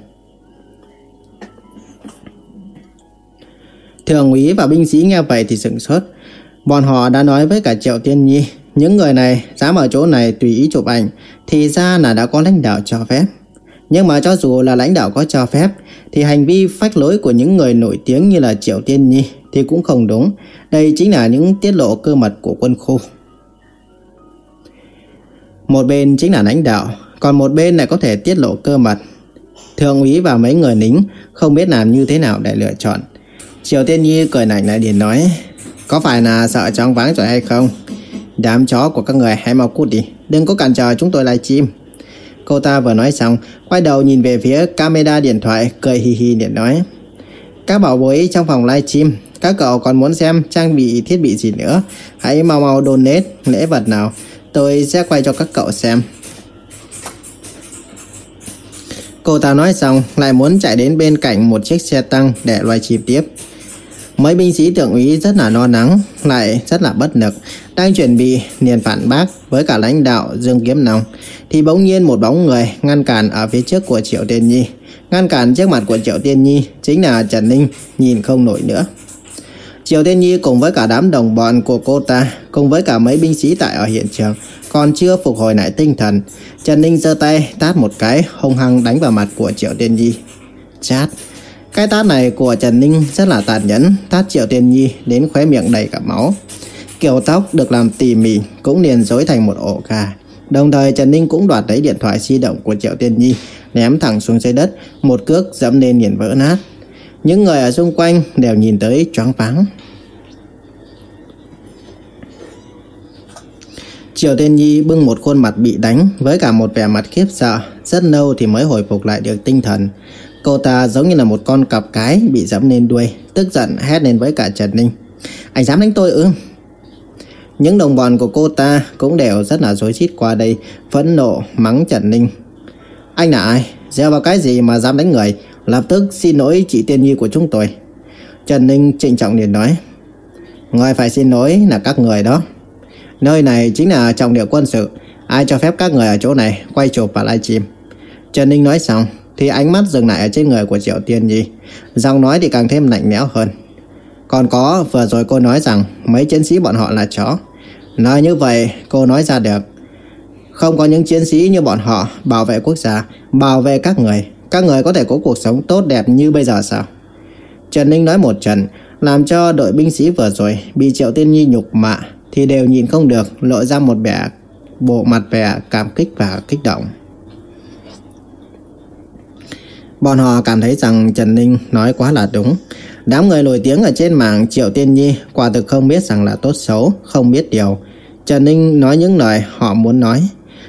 Thượng úy và binh sĩ nghe vậy thì sửng sốt. Bọn họ đã nói với cả Triệu Tiên Nhi, những người này dám ở chỗ này tùy ý chụp ảnh, thì ra là đã có lãnh đạo cho phép. Nhưng mà cho dù là lãnh đạo có cho phép, thì hành vi phách lối của những người nổi tiếng như là Triệu Tiên Nhi thì cũng không đúng. Đây chính là những tiết lộ cơ mật của quân khu. Một bên chính là lãnh đạo, còn một bên lại có thể tiết lộ cơ mật. Thượng úy và mấy người lính không biết làm như thế nào để lựa chọn. Triều Tiên Nhi cười lạnh lại điện nói, có phải là sợ chóng váng rồi hay không? Đám chó của các người hãy mau cút đi, đừng có cản trở chúng tôi live stream. Cô ta vừa nói xong, quay đầu nhìn về phía camera điện thoại, cười hì hì điện nói. Các bảo bối trong phòng livestream, các cậu còn muốn xem trang bị thiết bị gì nữa? Hãy mau mau donate lễ vật nào, tôi sẽ quay cho các cậu xem. Cô ta nói xong lại muốn chạy đến bên cạnh một chiếc xe tăng để livestream tiếp. Mấy binh sĩ thượng úy rất là lo lắng, lại rất là bất lực, đang chuẩn bị liền phản bác với cả lãnh đạo Dương Kiếm Nòng, thì bỗng nhiên một bóng người ngăn cản ở phía trước của Triệu Tiên Nhi. Ngăn cản trước mặt của Triệu Tiên Nhi chính là Trần Ninh, nhìn không nổi nữa. Triệu Tiên Nhi cùng với cả đám đồng bọn của cô ta, cùng với cả mấy binh sĩ tại ở hiện trường, còn chưa phục hồi lại tinh thần. Trần Ninh giơ tay tát một cái, hung hăng đánh vào mặt của Triệu Tiên Nhi. Chát! Cái tát này của Trần Ninh rất là tàn nhẫn, tát Triệu Tiên Nhi đến khóe miệng đầy cả máu. Kiểu tóc được làm tỉ mỉ cũng liền rối thành một ổ gà. Đồng thời Trần Ninh cũng đoạt lấy điện thoại di động của Triệu Tiên Nhi, ném thẳng xuống dưới đất, một cước dẫm lên liền vỡ nát. Những người ở xung quanh đều nhìn tới choáng váng. Triệu Tiên Nhi bưng một khuôn mặt bị đánh với cả một vẻ mặt khiếp sợ, rất lâu thì mới hồi phục lại được tinh thần. Cô ta giống như là một con cặp cái bị dẫm lên đuôi, tức giận hét lên với cả Trần Ninh. Anh dám đánh tôi ư? Những đồng bọn của cô ta cũng đều rất là dối rít qua đây, phẫn nộ mắng Trần Ninh. Anh là ai? Gieo vào cái gì mà dám đánh người? Lập tức xin lỗi chị Tiên Nhi của chúng tôi. Trần Ninh trịnh trọng liền nói. Người phải xin lỗi là các người đó. Nơi này chính là trọng địa quân sự. Ai cho phép các người ở chỗ này quay chụp và livestream. Trần Ninh nói xong thì ánh mắt dừng lại ở trên người của Triệu Tiên Nhi. Giọng nói thì càng thêm lạnh lẽo hơn. Còn có vừa rồi cô nói rằng mấy chiến sĩ bọn họ là chó. Nói như vậy cô nói ra được. Không có những chiến sĩ như bọn họ bảo vệ quốc gia, bảo vệ các người. Các người có thể có cuộc sống tốt đẹp như bây giờ sao? Trần Ninh nói một trận, làm cho đội binh sĩ vừa rồi bị Triệu Tiên Nhi nhục mạ thì đều nhìn không được lộ ra một vẻ bộ mặt vẻ cảm kích và kích động. Bọn họ cảm thấy rằng Trần Ninh nói quá là đúng. Đám người nổi tiếng ở trên mạng Triệu Tiên Nhi quả thực không biết rằng là tốt xấu, không biết điều. Trần Ninh nói những lời họ muốn nói,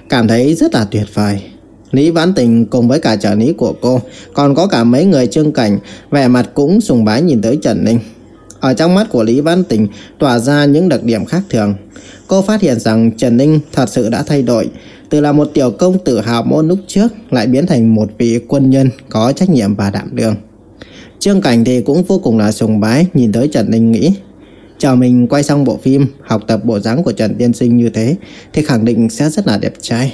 cảm thấy rất là tuyệt vời. Lý Vãn Tình cùng với cả trợ lý của cô, còn có cả mấy người trương cảnh, vẻ mặt cũng sùng bái nhìn tới Trần Ninh. Ở trong mắt của Lý Vãn Tình tỏa ra những đặc điểm khác thường. Cô phát hiện rằng Trần Ninh thật sự đã thay đổi, từ là một tiểu công tử hào môn lúc trước lại biến thành một vị quân nhân có trách nhiệm và đảm đương. Trương Cảnh thì cũng vô cùng là sùng bái nhìn tới Trần Ninh nghĩ Chờ mình quay xong bộ phim học tập bộ dáng của Trần Tiên Sinh như thế thì khẳng định sẽ rất là đẹp trai.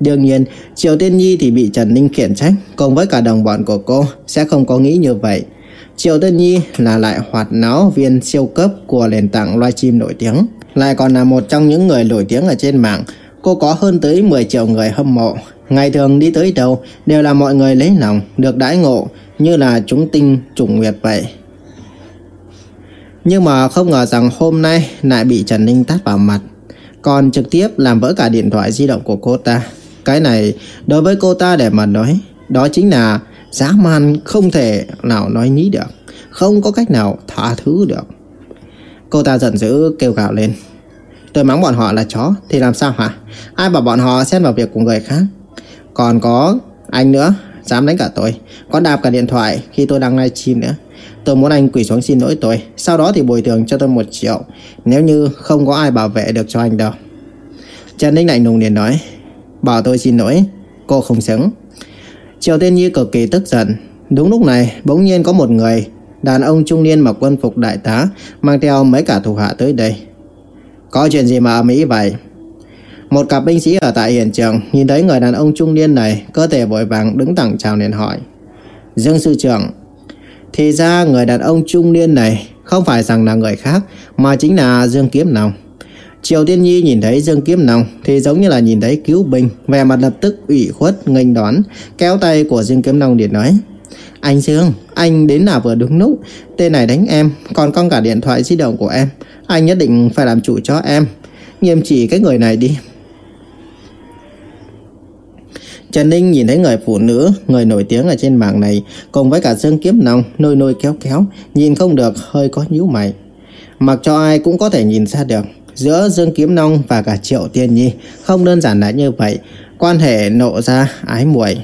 Đương nhiên, Triều Tiên Nhi thì bị Trần Ninh khiển trách cùng với cả đồng bọn của cô sẽ không có nghĩ như vậy. Triều Tiên Nhi là lại hoạt náo viên siêu cấp của nền tảng livestream nổi tiếng, lại còn là một trong những người nổi tiếng ở trên mạng. Cô có hơn tới 10 triệu người hâm mộ. Ngày thường đi tới đâu đều là mọi người lấy lòng, được đãi ngộ như là chúng tinh trùng nguyệt vậy. Nhưng mà không ngờ rằng hôm nay lại bị Trần Ninh tát vào mặt, còn trực tiếp làm vỡ cả điện thoại di động của cô ta. Cái này đối với cô ta để mà nói, đó chính là dã man không thể nào nói nhí được, không có cách nào tha thứ được. Cô ta giận dữ kêu gào lên. Tôi mắng bọn họ là chó thì làm sao hả? Ai bảo bọn họ xen vào việc của người khác? Còn có anh nữa, dám đánh cả tôi, có đạp cả điện thoại khi tôi đang livestream nữa. Tôi muốn anh quỳ xuống xin lỗi tôi, sau đó thì bồi thường cho tôi một triệu, nếu như không có ai bảo vệ được cho anh đâu. Trần Ninh lạnh lùng liền nói, bảo tôi xin lỗi, cô không xứng. Triều Tiên Nhi cực kỳ tức giận. Đúng lúc này, bỗng nhiên có một người, đàn ông trung niên mặc quân phục đại tá, mang theo mấy cả thủ hạ tới đây. Có chuyện gì mà ở Mỹ vậy? Một cặp binh sĩ ở tại hiện trường nhìn thấy người đàn ông trung niên này, cơ thể vội vàng đứng thẳng chào liền hỏi. Dương sư trưởng, thì ra người đàn ông trung niên này không phải rằng là người khác, mà chính là Dương Kiếm Nòng. Triều Tiên Nhi nhìn thấy Dương Kiếm Nòng thì giống như là nhìn thấy cứu binh, vẻ mặt lập tức ủy khuất nghênh đón, kéo tay của Dương Kiếm Nòng để nói: "Anh Dương, anh đến là vừa đúng lúc, tên này đánh em, còn con cả điện thoại di động của em, anh nhất định phải làm chủ cho em, nghiêm trị cái người này đi." Trần Ninh nhìn thấy người phụ nữ, người nổi tiếng ở trên mạng này, cùng với cả Dương Kiếm Nong, nôi nôi kéo kéo, nhìn không được, hơi có nhíu mày. Mặc cho ai cũng có thể nhìn ra được, giữa Dương Kiếm Nong và cả Triệu Tiên Nhi không đơn giản là như vậy, quan hệ nộ ra ái muội.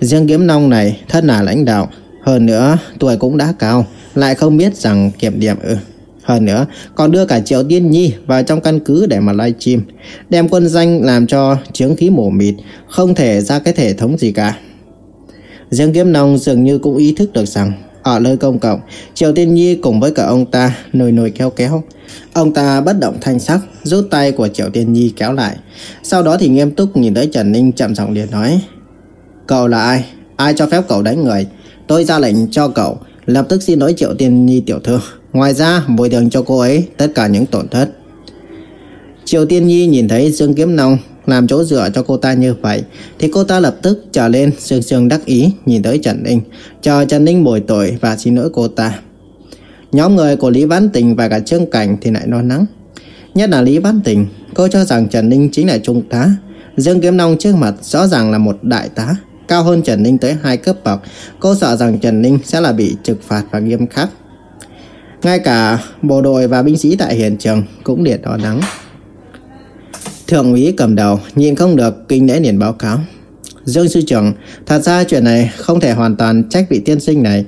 Riêng Kiếm nông này thân là lãnh đạo, hơn nữa tuổi cũng đã cao, lại không biết rằng kiểm điểm ư. Hơn nữa, còn đưa cả Triệu Tiên Nhi vào trong căn cứ để mà live stream, đem quân danh làm cho chướng khí mổ mịt, không thể ra cái thể thống gì cả. Riêng Kiếm Nông dường như cũng ý thức được rằng ở nơi công cộng, Triệu Tiên Nhi cùng với cả ông ta nồi nồi kéo kéo. Ông ta bất động thanh sắc, rút tay của Triệu Tiên Nhi kéo lại. Sau đó thì nghiêm túc nhìn tới Trần Ninh chậm giọng liền nói. Cậu là ai? Ai cho phép cậu đánh người? Tôi ra lệnh cho cậu, lập tức xin lỗi Triệu Tiên Nhi tiểu thư. Ngoài ra, bồi thường cho cô ấy tất cả những tổn thất. Triệu Tiên Nhi nhìn thấy Dương Kiếm Nông làm chỗ dựa cho cô ta như vậy, thì cô ta lập tức trở lên sương sương đắc ý nhìn tới Trần Ninh, chờ Trần Ninh bồi tội và xin lỗi cô ta. Nhóm người của Lý Văn Tình và cả Trương Cảnh thì lại lo lắng. Nhất là Lý Văn Tình, cô cho rằng Trần Ninh chính là trung tá. Dương Kiếm Nông trước mặt rõ ràng là một đại tá, cao hơn Trần Ninh tới hai cấp bậc. Cô sợ rằng Trần Ninh sẽ là bị trừng phạt và nghiêm khắc. Ngay cả bộ đội và binh sĩ tại hiện trường cũng liệt đỏ nắng. Thượng úy cầm đầu nhìn không được kinh lễ liền báo cáo. Dương sư trưởng, thật ra chuyện này không thể hoàn toàn trách vị tiên sinh này.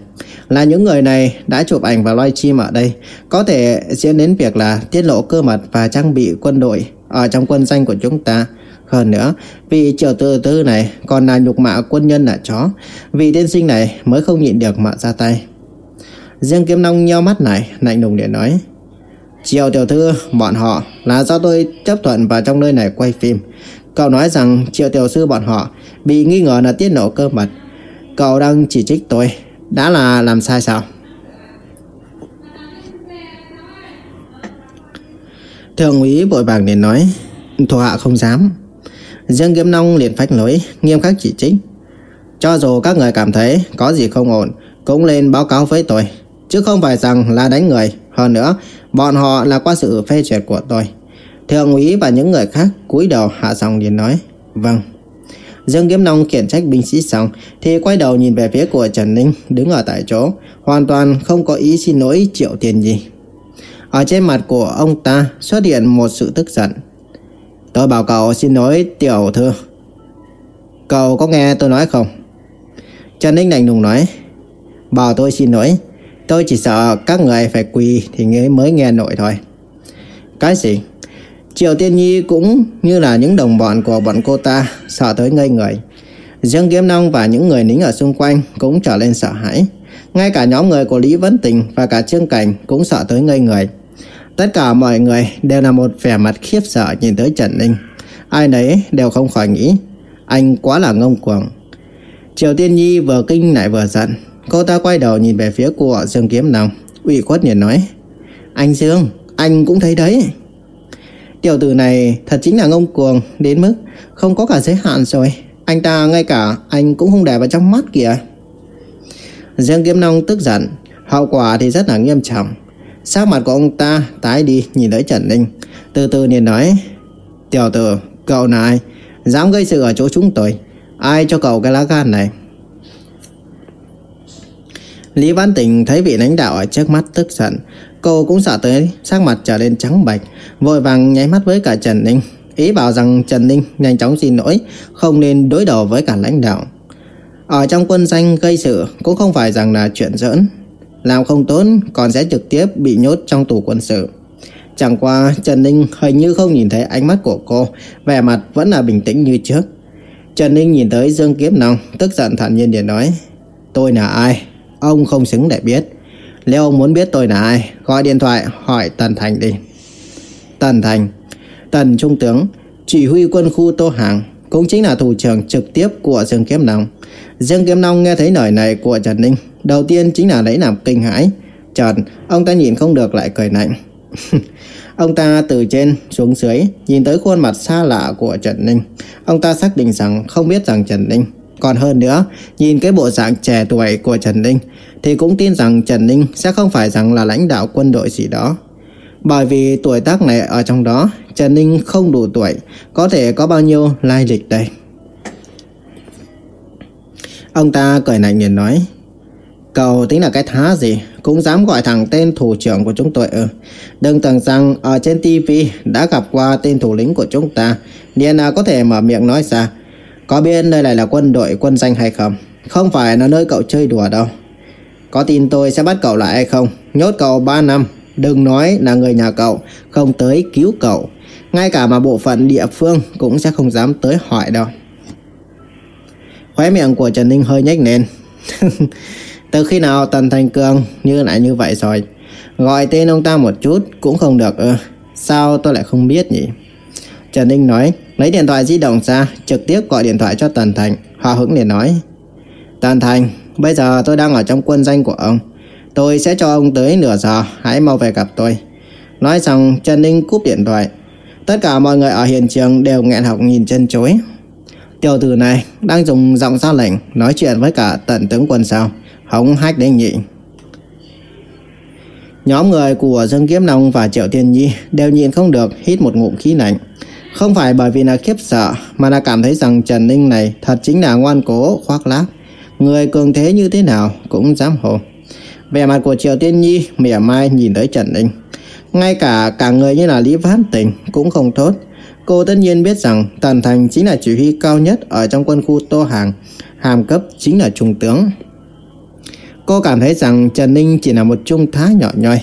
Là những người này đã chụp ảnh và loay stream ở đây, có thể diễn đến việc là tiết lộ cơ mật và trang bị quân đội ở trong quân danh của chúng ta. Hơn nữa, vị triệu tư tư này còn là nhục mạ quân nhân là chó, vị tiên sinh này mới không nhịn được mà ra tay. Dương Kiếm Long nheo mắt này lạnh lùng để nói. Triệu tiểu thư, bọn họ là do tôi chấp thuận vào trong nơi này quay phim. Cậu nói rằng triệu tiểu sư bọn họ bị nghi ngờ là tiết lộ cơ mật. Cậu đang chỉ trích tôi, đã là làm sai sao? Thượng úy vội vàng để nói, thủ hạ không dám. Dương Kiếm Long liền phách lối, nghiêm khắc chỉ trích. Cho dù các người cảm thấy có gì không ổn, cũng lên báo cáo với tôi chứ không phải rằng là đánh người. Hơn nữa, bọn họ là qua sự phê duyệt của tôi. Thượng úy và những người khác cúi đầu hạ giọng liền nói, vâng. Dương Kiếm Long khiển trách binh sĩ xong thì quay đầu nhìn về phía của Trần Ninh đứng ở tại chỗ, hoàn toàn không có ý xin lỗi triệu tiền gì. Ở trên mặt của ông ta xuất hiện một sự tức giận. Tôi bảo cậu xin lỗi tiểu thư. Cậu có nghe tôi nói không? Trần Ninh lạnh lùng nói, bảo tôi xin lỗi, Tôi chỉ sợ các người phải quỳ thì nghe mới nghe nổi thôi. Cái gì? Triệu Tiên Nhi cũng như là những đồng bọn của bọn cô ta sợ tới ngây người. Dương Kiếm Nông và những người lính ở xung quanh cũng trở lên sợ hãi. Ngay cả nhóm người của Lý Vấn Tình và cả Trương Cảnh cũng sợ tới ngây người. Tất cả mọi người đều là một vẻ mặt khiếp sợ nhìn tới Trần Ninh. Ai nấy đều không khỏi nghĩ, anh quá là ngông cuồng. Triều Tiên Nhi vừa kinh lại vừa giận, Cô ta quay đầu nhìn về phía của Dương Kiếm Long ủy khuất nhìn nói Anh Dương, anh cũng thấy đấy. Tiểu tử này thật chính là ngông cuồng Đến mức không có cả giới hạn rồi. Anh ta ngay cả anh cũng không để vào trong mắt kìa. Dương Kiếm Long tức giận Hậu quả thì rất là nghiêm trọng. Sắc mặt của ông ta tái đi nhìn tới Trần Ninh. Từ từ liền nói Tiểu tử, cậu là ai? Dám gây sự ở chỗ chúng tôi. Ai cho cậu cái lá gan này? Lý Văn Tình thấy vị lãnh đạo ở trước mắt tức giận, cô cũng sợ tới sắc mặt trở nên trắng bệch, vội vàng nháy mắt với cả Trần Ninh, ý bảo rằng Trần Ninh nhanh chóng xin lỗi, không nên đối đầu với cả lãnh đạo. Ở trong quân danh gây sự cũng không phải rằng là chuyện giỡn, làm không tốt còn sẽ trực tiếp bị nhốt trong tù quân sự. Chẳng qua Trần Ninh hình như không nhìn thấy ánh mắt của cô, vẻ mặt vẫn là bình tĩnh như trước. Trần Ninh nhìn tới Dương Kiếm Nông, tức giận thản nhiên để nói, tôi là ai? Ông không xứng để biết Nếu ông muốn biết tôi là ai Gọi điện thoại hỏi Tần Thành đi Tần Thành Tần Trung tướng Chỉ huy quân khu Tô Hàng Cũng chính là thủ trưởng trực tiếp của Dương Kiếm Nông Dương Kiếm Nông nghe thấy lời này của Trần Ninh Đầu tiên chính là lấy làm kinh hãi Chợt ông ta nhìn không được lại cười lạnh (laughs) Ông ta từ trên xuống dưới Nhìn tới khuôn mặt xa lạ của Trần Ninh Ông ta xác định rằng không biết rằng Trần Ninh còn hơn nữa, nhìn cái bộ dạng trẻ tuổi của Trần Ninh thì cũng tin rằng Trần Ninh sẽ không phải rằng là lãnh đạo quân đội gì đó. Bởi vì tuổi tác này ở trong đó, Trần Ninh không đủ tuổi, có thể có bao nhiêu lai lịch đây. Ông ta cười lạnh nhìn nói Cậu tính là cái thá gì? Cũng dám gọi thẳng tên thủ trưởng của chúng tôi ừ. Đừng tưởng rằng ở trên TV Đã gặp qua tên thủ lĩnh của chúng ta Nên à, có thể mở miệng nói ra. Có biết nơi này là quân đội, quân danh hay không? Không phải là nơi cậu chơi đùa đâu. Có tin tôi sẽ bắt cậu lại hay không? Nhốt cậu 3 năm. Đừng nói là người nhà cậu, Không tới cứu cậu. Ngay cả mà bộ phận địa phương Cũng sẽ không dám tới hỏi đâu. Khóe miệng của Trần Ninh hơi nhếch lên. (laughs) Từ khi nào Tần Thành Cường như lại như vậy rồi? Gọi tên ông ta một chút cũng không được ư Sao tôi lại không biết nhỉ? Trần Ninh nói, Lấy điện thoại di động ra, Trực tiếp gọi điện thoại cho Tần Thành, Hòa hứng để nói. Tần Thành, Bây giờ tôi đang ở trong quân danh của ông. Tôi sẽ cho ông tới nửa giờ, Hãy mau về gặp tôi. Nói xong, Trần Ninh cúp điện thoại. Tất cả mọi người ở hiện trường đều nghẹn học nhìn chân chối. Tiểu tử này đang dùng giọng ra lệnh, Nói chuyện với cả tần tướng quân sao? Hống hách đấy nhị. Nhóm người của Dương Kiếm Long và Triệu Tiên Nhi Đều nhịn không được, hít một ngụm khí lạnh. Không phải bởi vì là khiếp sợ, Mà là cảm thấy rằng Trần Ninh này Thật chính là ngoan cố, khoác lác. Người cường thế như thế nào cũng dám hồ. Vẻ mặt của Triệu Tiên Nhi mỉa mai nhìn tới Trần Ninh. Ngay cả cả người như là Lý Văn Tình Cũng không tốt Cô tất nhiên biết rằng Tần Thành chính là chỉ huy cao nhất Ở trong quân khu Tô Hàng, Hàm cấp chính là trung tướng. Cô cảm thấy rằng Trần Ninh chỉ là một trung tá nhỏ nhoi.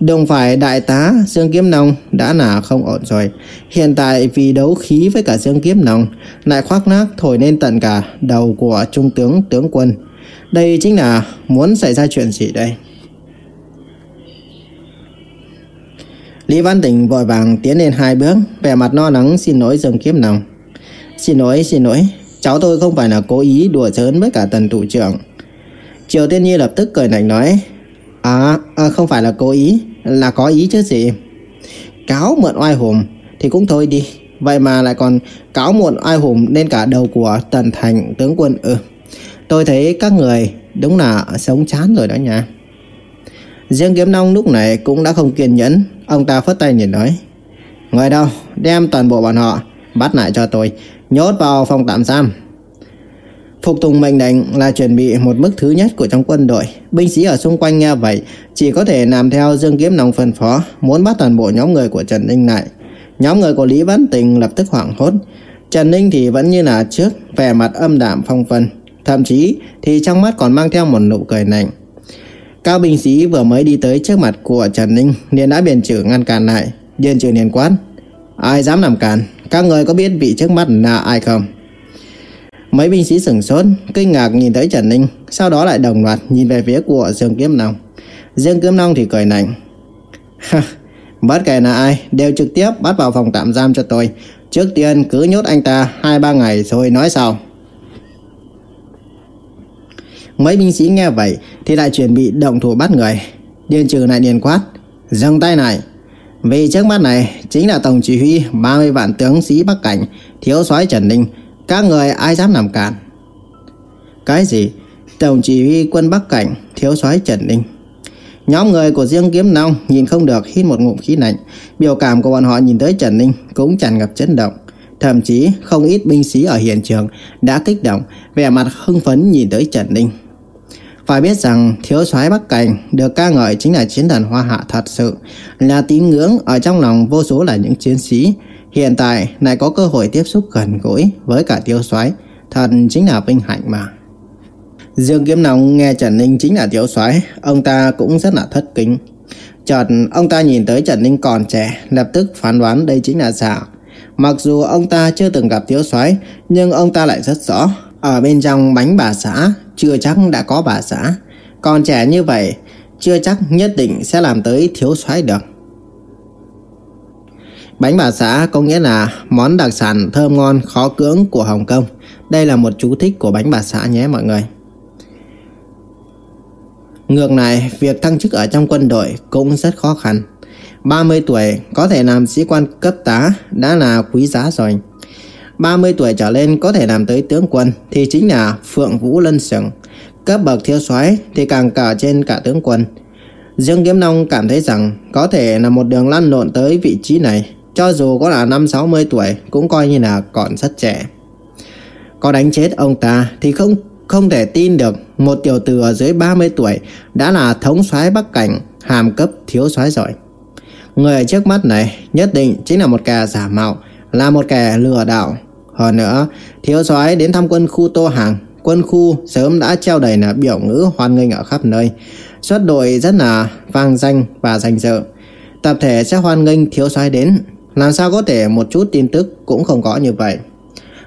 Đồng phải đại tá Dương Kiếm Nông đã là không ổn rồi. Hiện tại vì đấu khí với cả Dương Kiếm Nông, Lại khoác nác thổi lên tận cả đầu của trung tướng tướng quân. Đây chính là muốn xảy ra chuyện gì đây? Lý Văn Tỉnh vội vàng tiến lên hai bước, Vẻ mặt no nắng xin lỗi Dương Kiếm Nông. Xin lỗi xin lỗi, Cháu tôi không phải là cố ý đùa giỡn với cả tần thủ trưởng. Triệu Tiên Nhi lập tức cười nảnh nói à, à không phải là cố ý Là có ý chứ gì? Cáo mượn oai hùng Thì cũng thôi đi Vậy mà lại còn cáo mượn oai hùng nên cả đầu của Tần Thành tướng quân. Ừ Tôi thấy các người đúng là sống chán rồi đó nha. Riêng kiếm nông lúc này cũng đã không kiên nhẫn Ông ta phất tay nhìn nói Người đâu đem toàn bộ bọn họ Bắt lại cho tôi Nhốt vào phòng tạm giam. Phục tùng mệnh lệnh là chuẩn bị một mức thứ nhất của trong quân đội. Binh sĩ ở xung quanh nghe vậy, chỉ có thể làm theo Dương Kiếm nòng phân phó, muốn bắt toàn bộ nhóm người của Trần Ninh lại. Nhóm người của Lý Văn Tình lập tức hoảng hốt. Trần Ninh thì vẫn như là trước, vẻ mặt âm đạm phong vân. Thậm chí thì trong mắt còn mang theo một nụ cười lạnh. Cao binh sĩ vừa mới đi tới trước mặt của Trần Ninh liền đã biển trừ ngăn cản lại. Điền trừ liền quát. Ai dám làm cản? Các người có biết vị trước mắt là ai không? Mấy binh sĩ sửng sốt, kinh ngạc nhìn thấy Trần Ninh, sau đó lại đồng loạt nhìn về phía của Dương Kiếm Long. Dương Kiếm Long thì cười lạnh. Bất kể là ai, đều trực tiếp bắt vào phòng tạm giam cho tôi. Trước tiên cứ nhốt anh ta 2-3 ngày rồi nói sau. Mấy binh sĩ nghe vậy thì lại chuẩn bị động thủ bắt người. Điền trừ lại điền quát. Dừng tay này. Vì trước mắt này chính là tổng chỉ huy 30 vạn tướng sĩ Bắc Cảnh, thiếu soái Trần Ninh các người ai dám làm cản? Cái gì? Tổng chỉ huy quân Bắc Cảnh, Thiếu soái Trần Ninh. Nhóm người của riêng kiếm Long nhìn không được, hít một ngụm khí lạnh. Biểu cảm của bọn họ nhìn tới Trần Ninh cũng tràn ngập chấn động. Thậm chí, không ít binh sĩ ở hiện trường đã kích động, Vẻ mặt hưng phấn nhìn tới Trần Ninh. Phải biết rằng, thiếu soái Bắc Cảnh được ca ngợi chính là chiến thần hoa hạ thật sự, Là tín ngưỡng ở trong lòng vô số là những chiến sĩ Hiện tại lại có cơ hội tiếp xúc gần gũi với cả tiêu soái. Thật chính là vinh hạnh mà. Dương Kiếm Nóng nghe Trần Ninh chính là tiêu soái, Ông ta cũng rất là thất kính. Chợt, ông ta nhìn tới Trần Ninh còn trẻ, Lập tức phán đoán đây chính là giả. Mặc dù ông ta chưa từng gặp tiêu soái, Nhưng ông ta lại rất rõ. Ở bên trong bánh bà xã, Chưa chắc đã có bà xã. Còn trẻ như vậy, Chưa chắc nhất định sẽ làm tới thiếu soái được. Bánh bà xã có nghĩa là món đặc sản thơm ngon khó cưỡng của Hồng Kông. Đây là một chú thích của bánh bà xã nhé mọi người. Ngược lại, việc thăng chức ở trong quân đội cũng rất khó khăn. 30 tuổi có thể làm sĩ quan cấp tá đã là quý giá rồi. 30 tuổi trở lên có thể làm tới tướng quân thì chính là Phượng Vũ Lân Sừng. Cấp bậc thiếu soái thì càng cả trên cả tướng quân. Dương Kiếm long cảm thấy rằng có thể là một đường lăn lộn tới vị trí này cho dù có là năm 60 tuổi cũng coi như là còn rất trẻ. Có đánh chết ông ta thì không không thể tin được một tiểu tử ở dưới 30 tuổi đã là thống soái Bắc Cảnh, hàm cấp thiếu soái giỏi. Người ở trước mắt này nhất định chính là một kẻ giả mạo, là một kẻ lừa đảo. Hơn nữa, thiếu soái đến thăm quân khu Tô Hàng, quân khu sớm đã treo đầy là biểu ngữ hoan nghênh ở khắp nơi. Xuất đội rất là vang danh và danh dự. Tập thể sẽ hoan nghênh thiếu soái đến, làm sao có thể một chút tin tức cũng không có như vậy.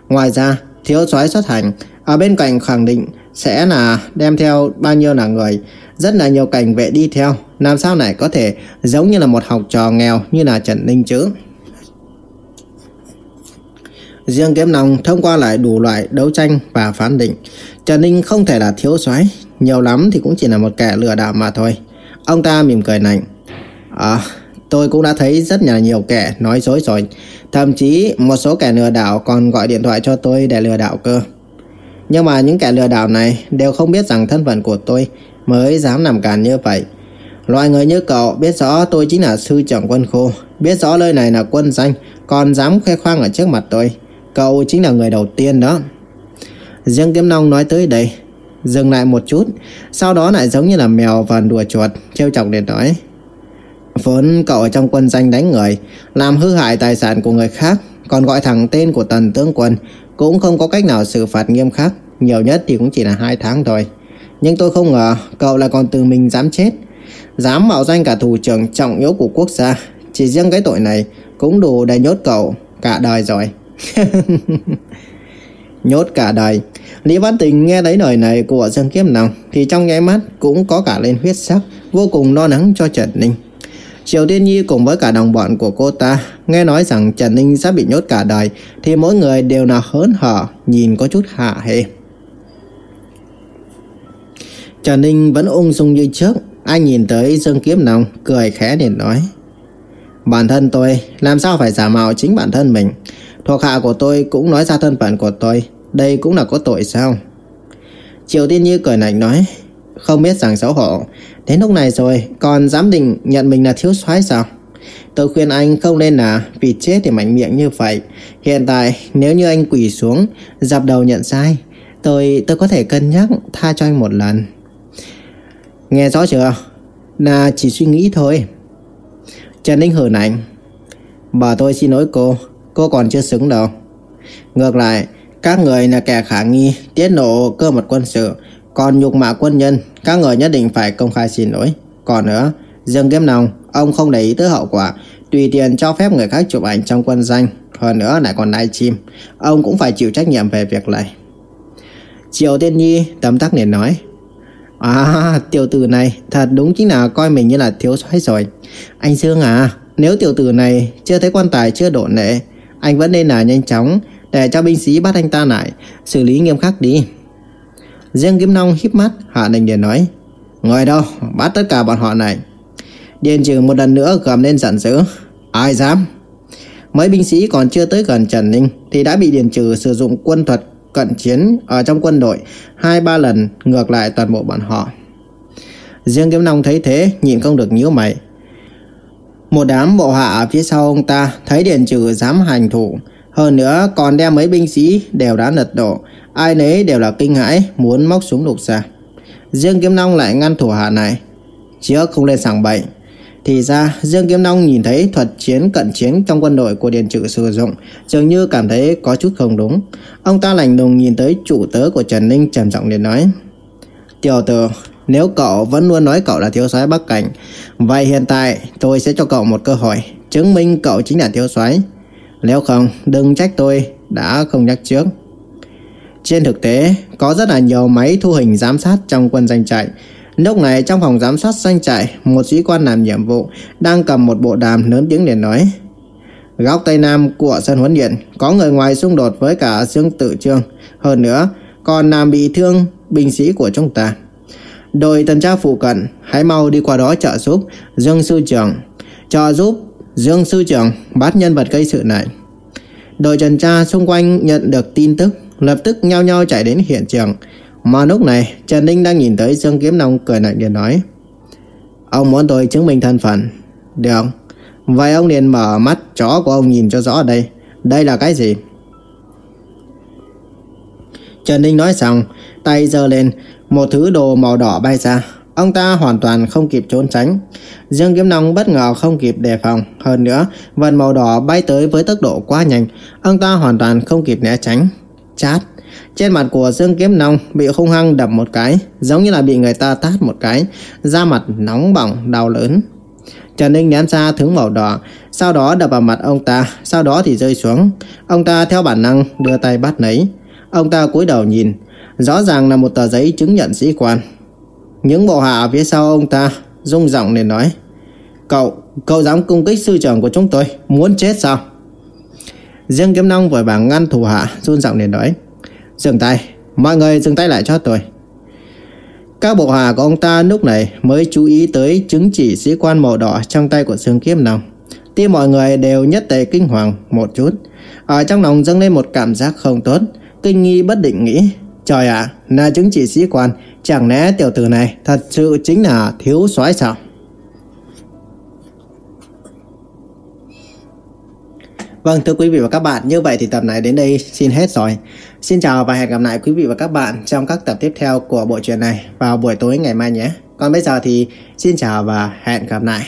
Ngoài ra, thiếu soái xuất hành ở bên cạnh khẳng định sẽ là đem theo bao nhiêu là người, rất là nhiều cảnh vệ đi theo, làm sao này có thể giống như là một học trò nghèo như là Trần Ninh chứ. Riêng kiếm nòng thông qua lại đủ loại đấu tranh và phán định, Trần Ninh không thể là thiếu soái, nhiều lắm thì cũng chỉ là một kẻ lừa đảo mà thôi. Ông ta mỉm cười lạnh. À, tôi cũng đã thấy rất là nhiều kẻ nói dối rồi. Thậm chí một số kẻ lừa đảo còn gọi điện thoại cho tôi để lừa đảo cơ. Nhưng mà những kẻ lừa đảo này đều không biết rằng thân phận của tôi mới dám làm càn như vậy. Loại người như cậu biết rõ tôi chính là sư trưởng quân khu, biết rõ nơi này là quân danh, còn dám khoe khoang ở trước mặt tôi. Cậu chính là người đầu tiên đó. Dương Kiếm Long nói tới đây, dừng lại một chút, sau đó lại giống như là mèo vần đùa chuột, trêu chọc để nói. Vốn cậu ở trong quân danh đánh người, làm hư hại tài sản của người khác, còn gọi thẳng tên của tần tướng quân, cũng không có cách nào xử phạt nghiêm khắc, nhiều nhất thì cũng chỉ là hai tháng thôi. Nhưng tôi không ngờ cậu lại còn tự mình dám chết, dám mạo danh cả thủ trưởng trọng yếu của quốc gia. Chỉ riêng cái tội này cũng đủ để nhốt cậu cả đời rồi. (laughs) nhốt cả đời. Lý Văn Tình nghe thấy lời này của Dương Kiếp nào thì trong nháy mắt cũng có cả lên huyết sắc, vô cùng lo lắng cho Trần Ninh. Triều Thiên Nhi cùng với cả đồng bọn của cô ta nghe nói rằng Trần Ninh sẽ bị nhốt cả đời thì mỗi người đều là hớn hở, nhìn có chút hạ hề. Trần Ninh vẫn ung dung như trước, anh nhìn tới Dương Kiếm Nòng cười khẽ để nói. Bản thân tôi làm sao phải giả mạo chính bản thân mình. Thuộc hạ của tôi cũng nói ra thân phận của tôi, đây cũng là có tội sao? Triều Tiên Nhi cười lạnh nói, không biết rằng xấu hổ, Đến lúc này rồi còn dám định nhận mình là thiếu soái sao? Tôi khuyên anh không nên là vì chết thì mạnh miệng như vậy. Hiện tại nếu như anh quỳ xuống, dập đầu nhận sai, tôi tôi có thể cân nhắc tha cho anh một lần. Nghe rõ chưa? Là chỉ suy nghĩ thôi. Trần Ninh hờn ảnh. Bà tôi xin lỗi cô, cô còn chưa xứng đâu. Ngược lại, các người là kẻ khả nghi, tiết lộ cơ mật quân sự, còn nhục mạ quân nhân, các người nhất định phải công khai xin lỗi. Còn nữa, Dương Kiếm Nòng, ông không để ý tới hậu quả, tùy tiện cho phép người khác chụp ảnh trong quân danh, hơn nữa lại còn live chim, ông cũng phải chịu trách nhiệm về việc này. Triệu Tiên Nhi tấm tắc liền nói, À, tiểu tử này thật đúng chính là coi mình như là thiếu soái rồi. Anh Dương à, nếu tiểu tử này chưa thấy quan tài chưa đổ nệ, anh vẫn nên là nhanh chóng để cho binh sĩ bắt anh ta lại, xử lý nghiêm khắc đi. Riêng Kiếm Long híp mắt, Hạ Đình Điền nói, Người đâu, bắt tất cả bọn họ này. Điền trừ một lần nữa gầm lên giận dữ, ai dám? Mấy binh sĩ còn chưa tới gần Trần Ninh thì đã bị Điền trừ sử dụng quân thuật cận chiến ở trong quân đội hai ba lần ngược lại toàn bộ bọn họ. Riêng Kiếm Long thấy thế nhìn không được nhíu mày. Một đám bộ hạ ở phía sau ông ta thấy Điền Trừ dám hành thủ, hơn nữa còn đem mấy binh sĩ đều đã lật đổ, ai nấy đều là kinh hãi muốn móc súng lục ra. Dương Kiếm Long lại ngăn thủ hạ này, trước không lên sảng bậy. Thì ra Dương Kiếm Long nhìn thấy thuật chiến cận chiến trong quân đội của Điền Trự sử dụng, dường như cảm thấy có chút không đúng. Ông ta lạnh lùng nhìn tới chủ tớ của Trần Ninh trầm giọng liền nói: "Tiểu tử, nếu cậu vẫn luôn nói cậu là thiếu soái Bắc Cảnh, vậy hiện tại tôi sẽ cho cậu một cơ hội chứng minh cậu chính là thiếu soái. Nếu không, đừng trách tôi đã không nhắc trước." Trên thực tế, có rất là nhiều máy thu hình giám sát trong quân danh trại. Lúc này trong phòng giám sát danh trại, một sĩ quan làm nhiệm vụ đang cầm một bộ đàm lớn tiếng để nói. Góc Tây Nam của sân huấn luyện có người ngoài xung đột với cả Dương Tự Trương. Hơn nữa, còn làm bị thương binh sĩ của chúng ta. Đội tuần tra phụ cận, hãy mau đi qua đó trợ giúp Dương Sư Trưởng. Trợ giúp Dương Sư Trưởng bắt nhân vật gây sự này. Đội trần tra xung quanh nhận được tin tức lập tức nhao nhao chạy đến hiện trường. Mà lúc này, Trần Ninh đang nhìn tới Dương Kiếm Long cười lạnh liền nói. Ông muốn tôi chứng minh thân phận. Được. Vậy ông liền mở mắt chó của ông nhìn cho rõ đây. Đây là cái gì? Trần Ninh nói xong, tay giơ lên, một thứ đồ màu đỏ bay ra. Ông ta hoàn toàn không kịp trốn tránh. Dương Kiếm Long bất ngờ không kịp đề phòng. Hơn nữa, vật màu đỏ bay tới với tốc độ quá nhanh. Ông ta hoàn toàn không kịp né tránh. Chát. Trên mặt của Dương Kiếm Long bị hung hăng đập một cái, giống như là bị người ta tát một cái, da mặt nóng bỏng, đau lớn. Trần Ninh ném ra thứ màu đỏ, sau đó đập vào mặt ông ta, sau đó thì rơi xuống. Ông ta theo bản năng đưa tay bắt lấy. Ông ta cúi đầu nhìn, rõ ràng là một tờ giấy chứng nhận sĩ quan. Những bộ hạ phía sau ông ta rung giọng để nói Cậu, cậu dám công kích sư trưởng của chúng tôi, muốn chết sao? Dương Kiếm Long vội vàng ngăn thủ hạ, run giọng để nói Dừng tay, mọi người dừng tay lại cho tôi. Các bộ hạ của ông ta lúc này mới chú ý tới chứng chỉ sĩ quan màu đỏ trong tay của Dương Kiếm Long Tim mọi người đều nhất tề kinh hoàng một chút. Ở trong lòng dâng lên một cảm giác không tốt Kinh nghi bất định nghĩ. Trời ạ, là chứng chỉ sĩ quan Chẳng lẽ tiểu tử này thật sự chính là thiếu soái sao? Vâng thưa quý vị và các bạn, như vậy thì tập này đến đây xin hết rồi. Xin chào và hẹn gặp lại quý vị và các bạn trong các tập tiếp theo của bộ truyện này vào buổi tối ngày mai nhé. Còn bây giờ thì xin chào và hẹn gặp lại.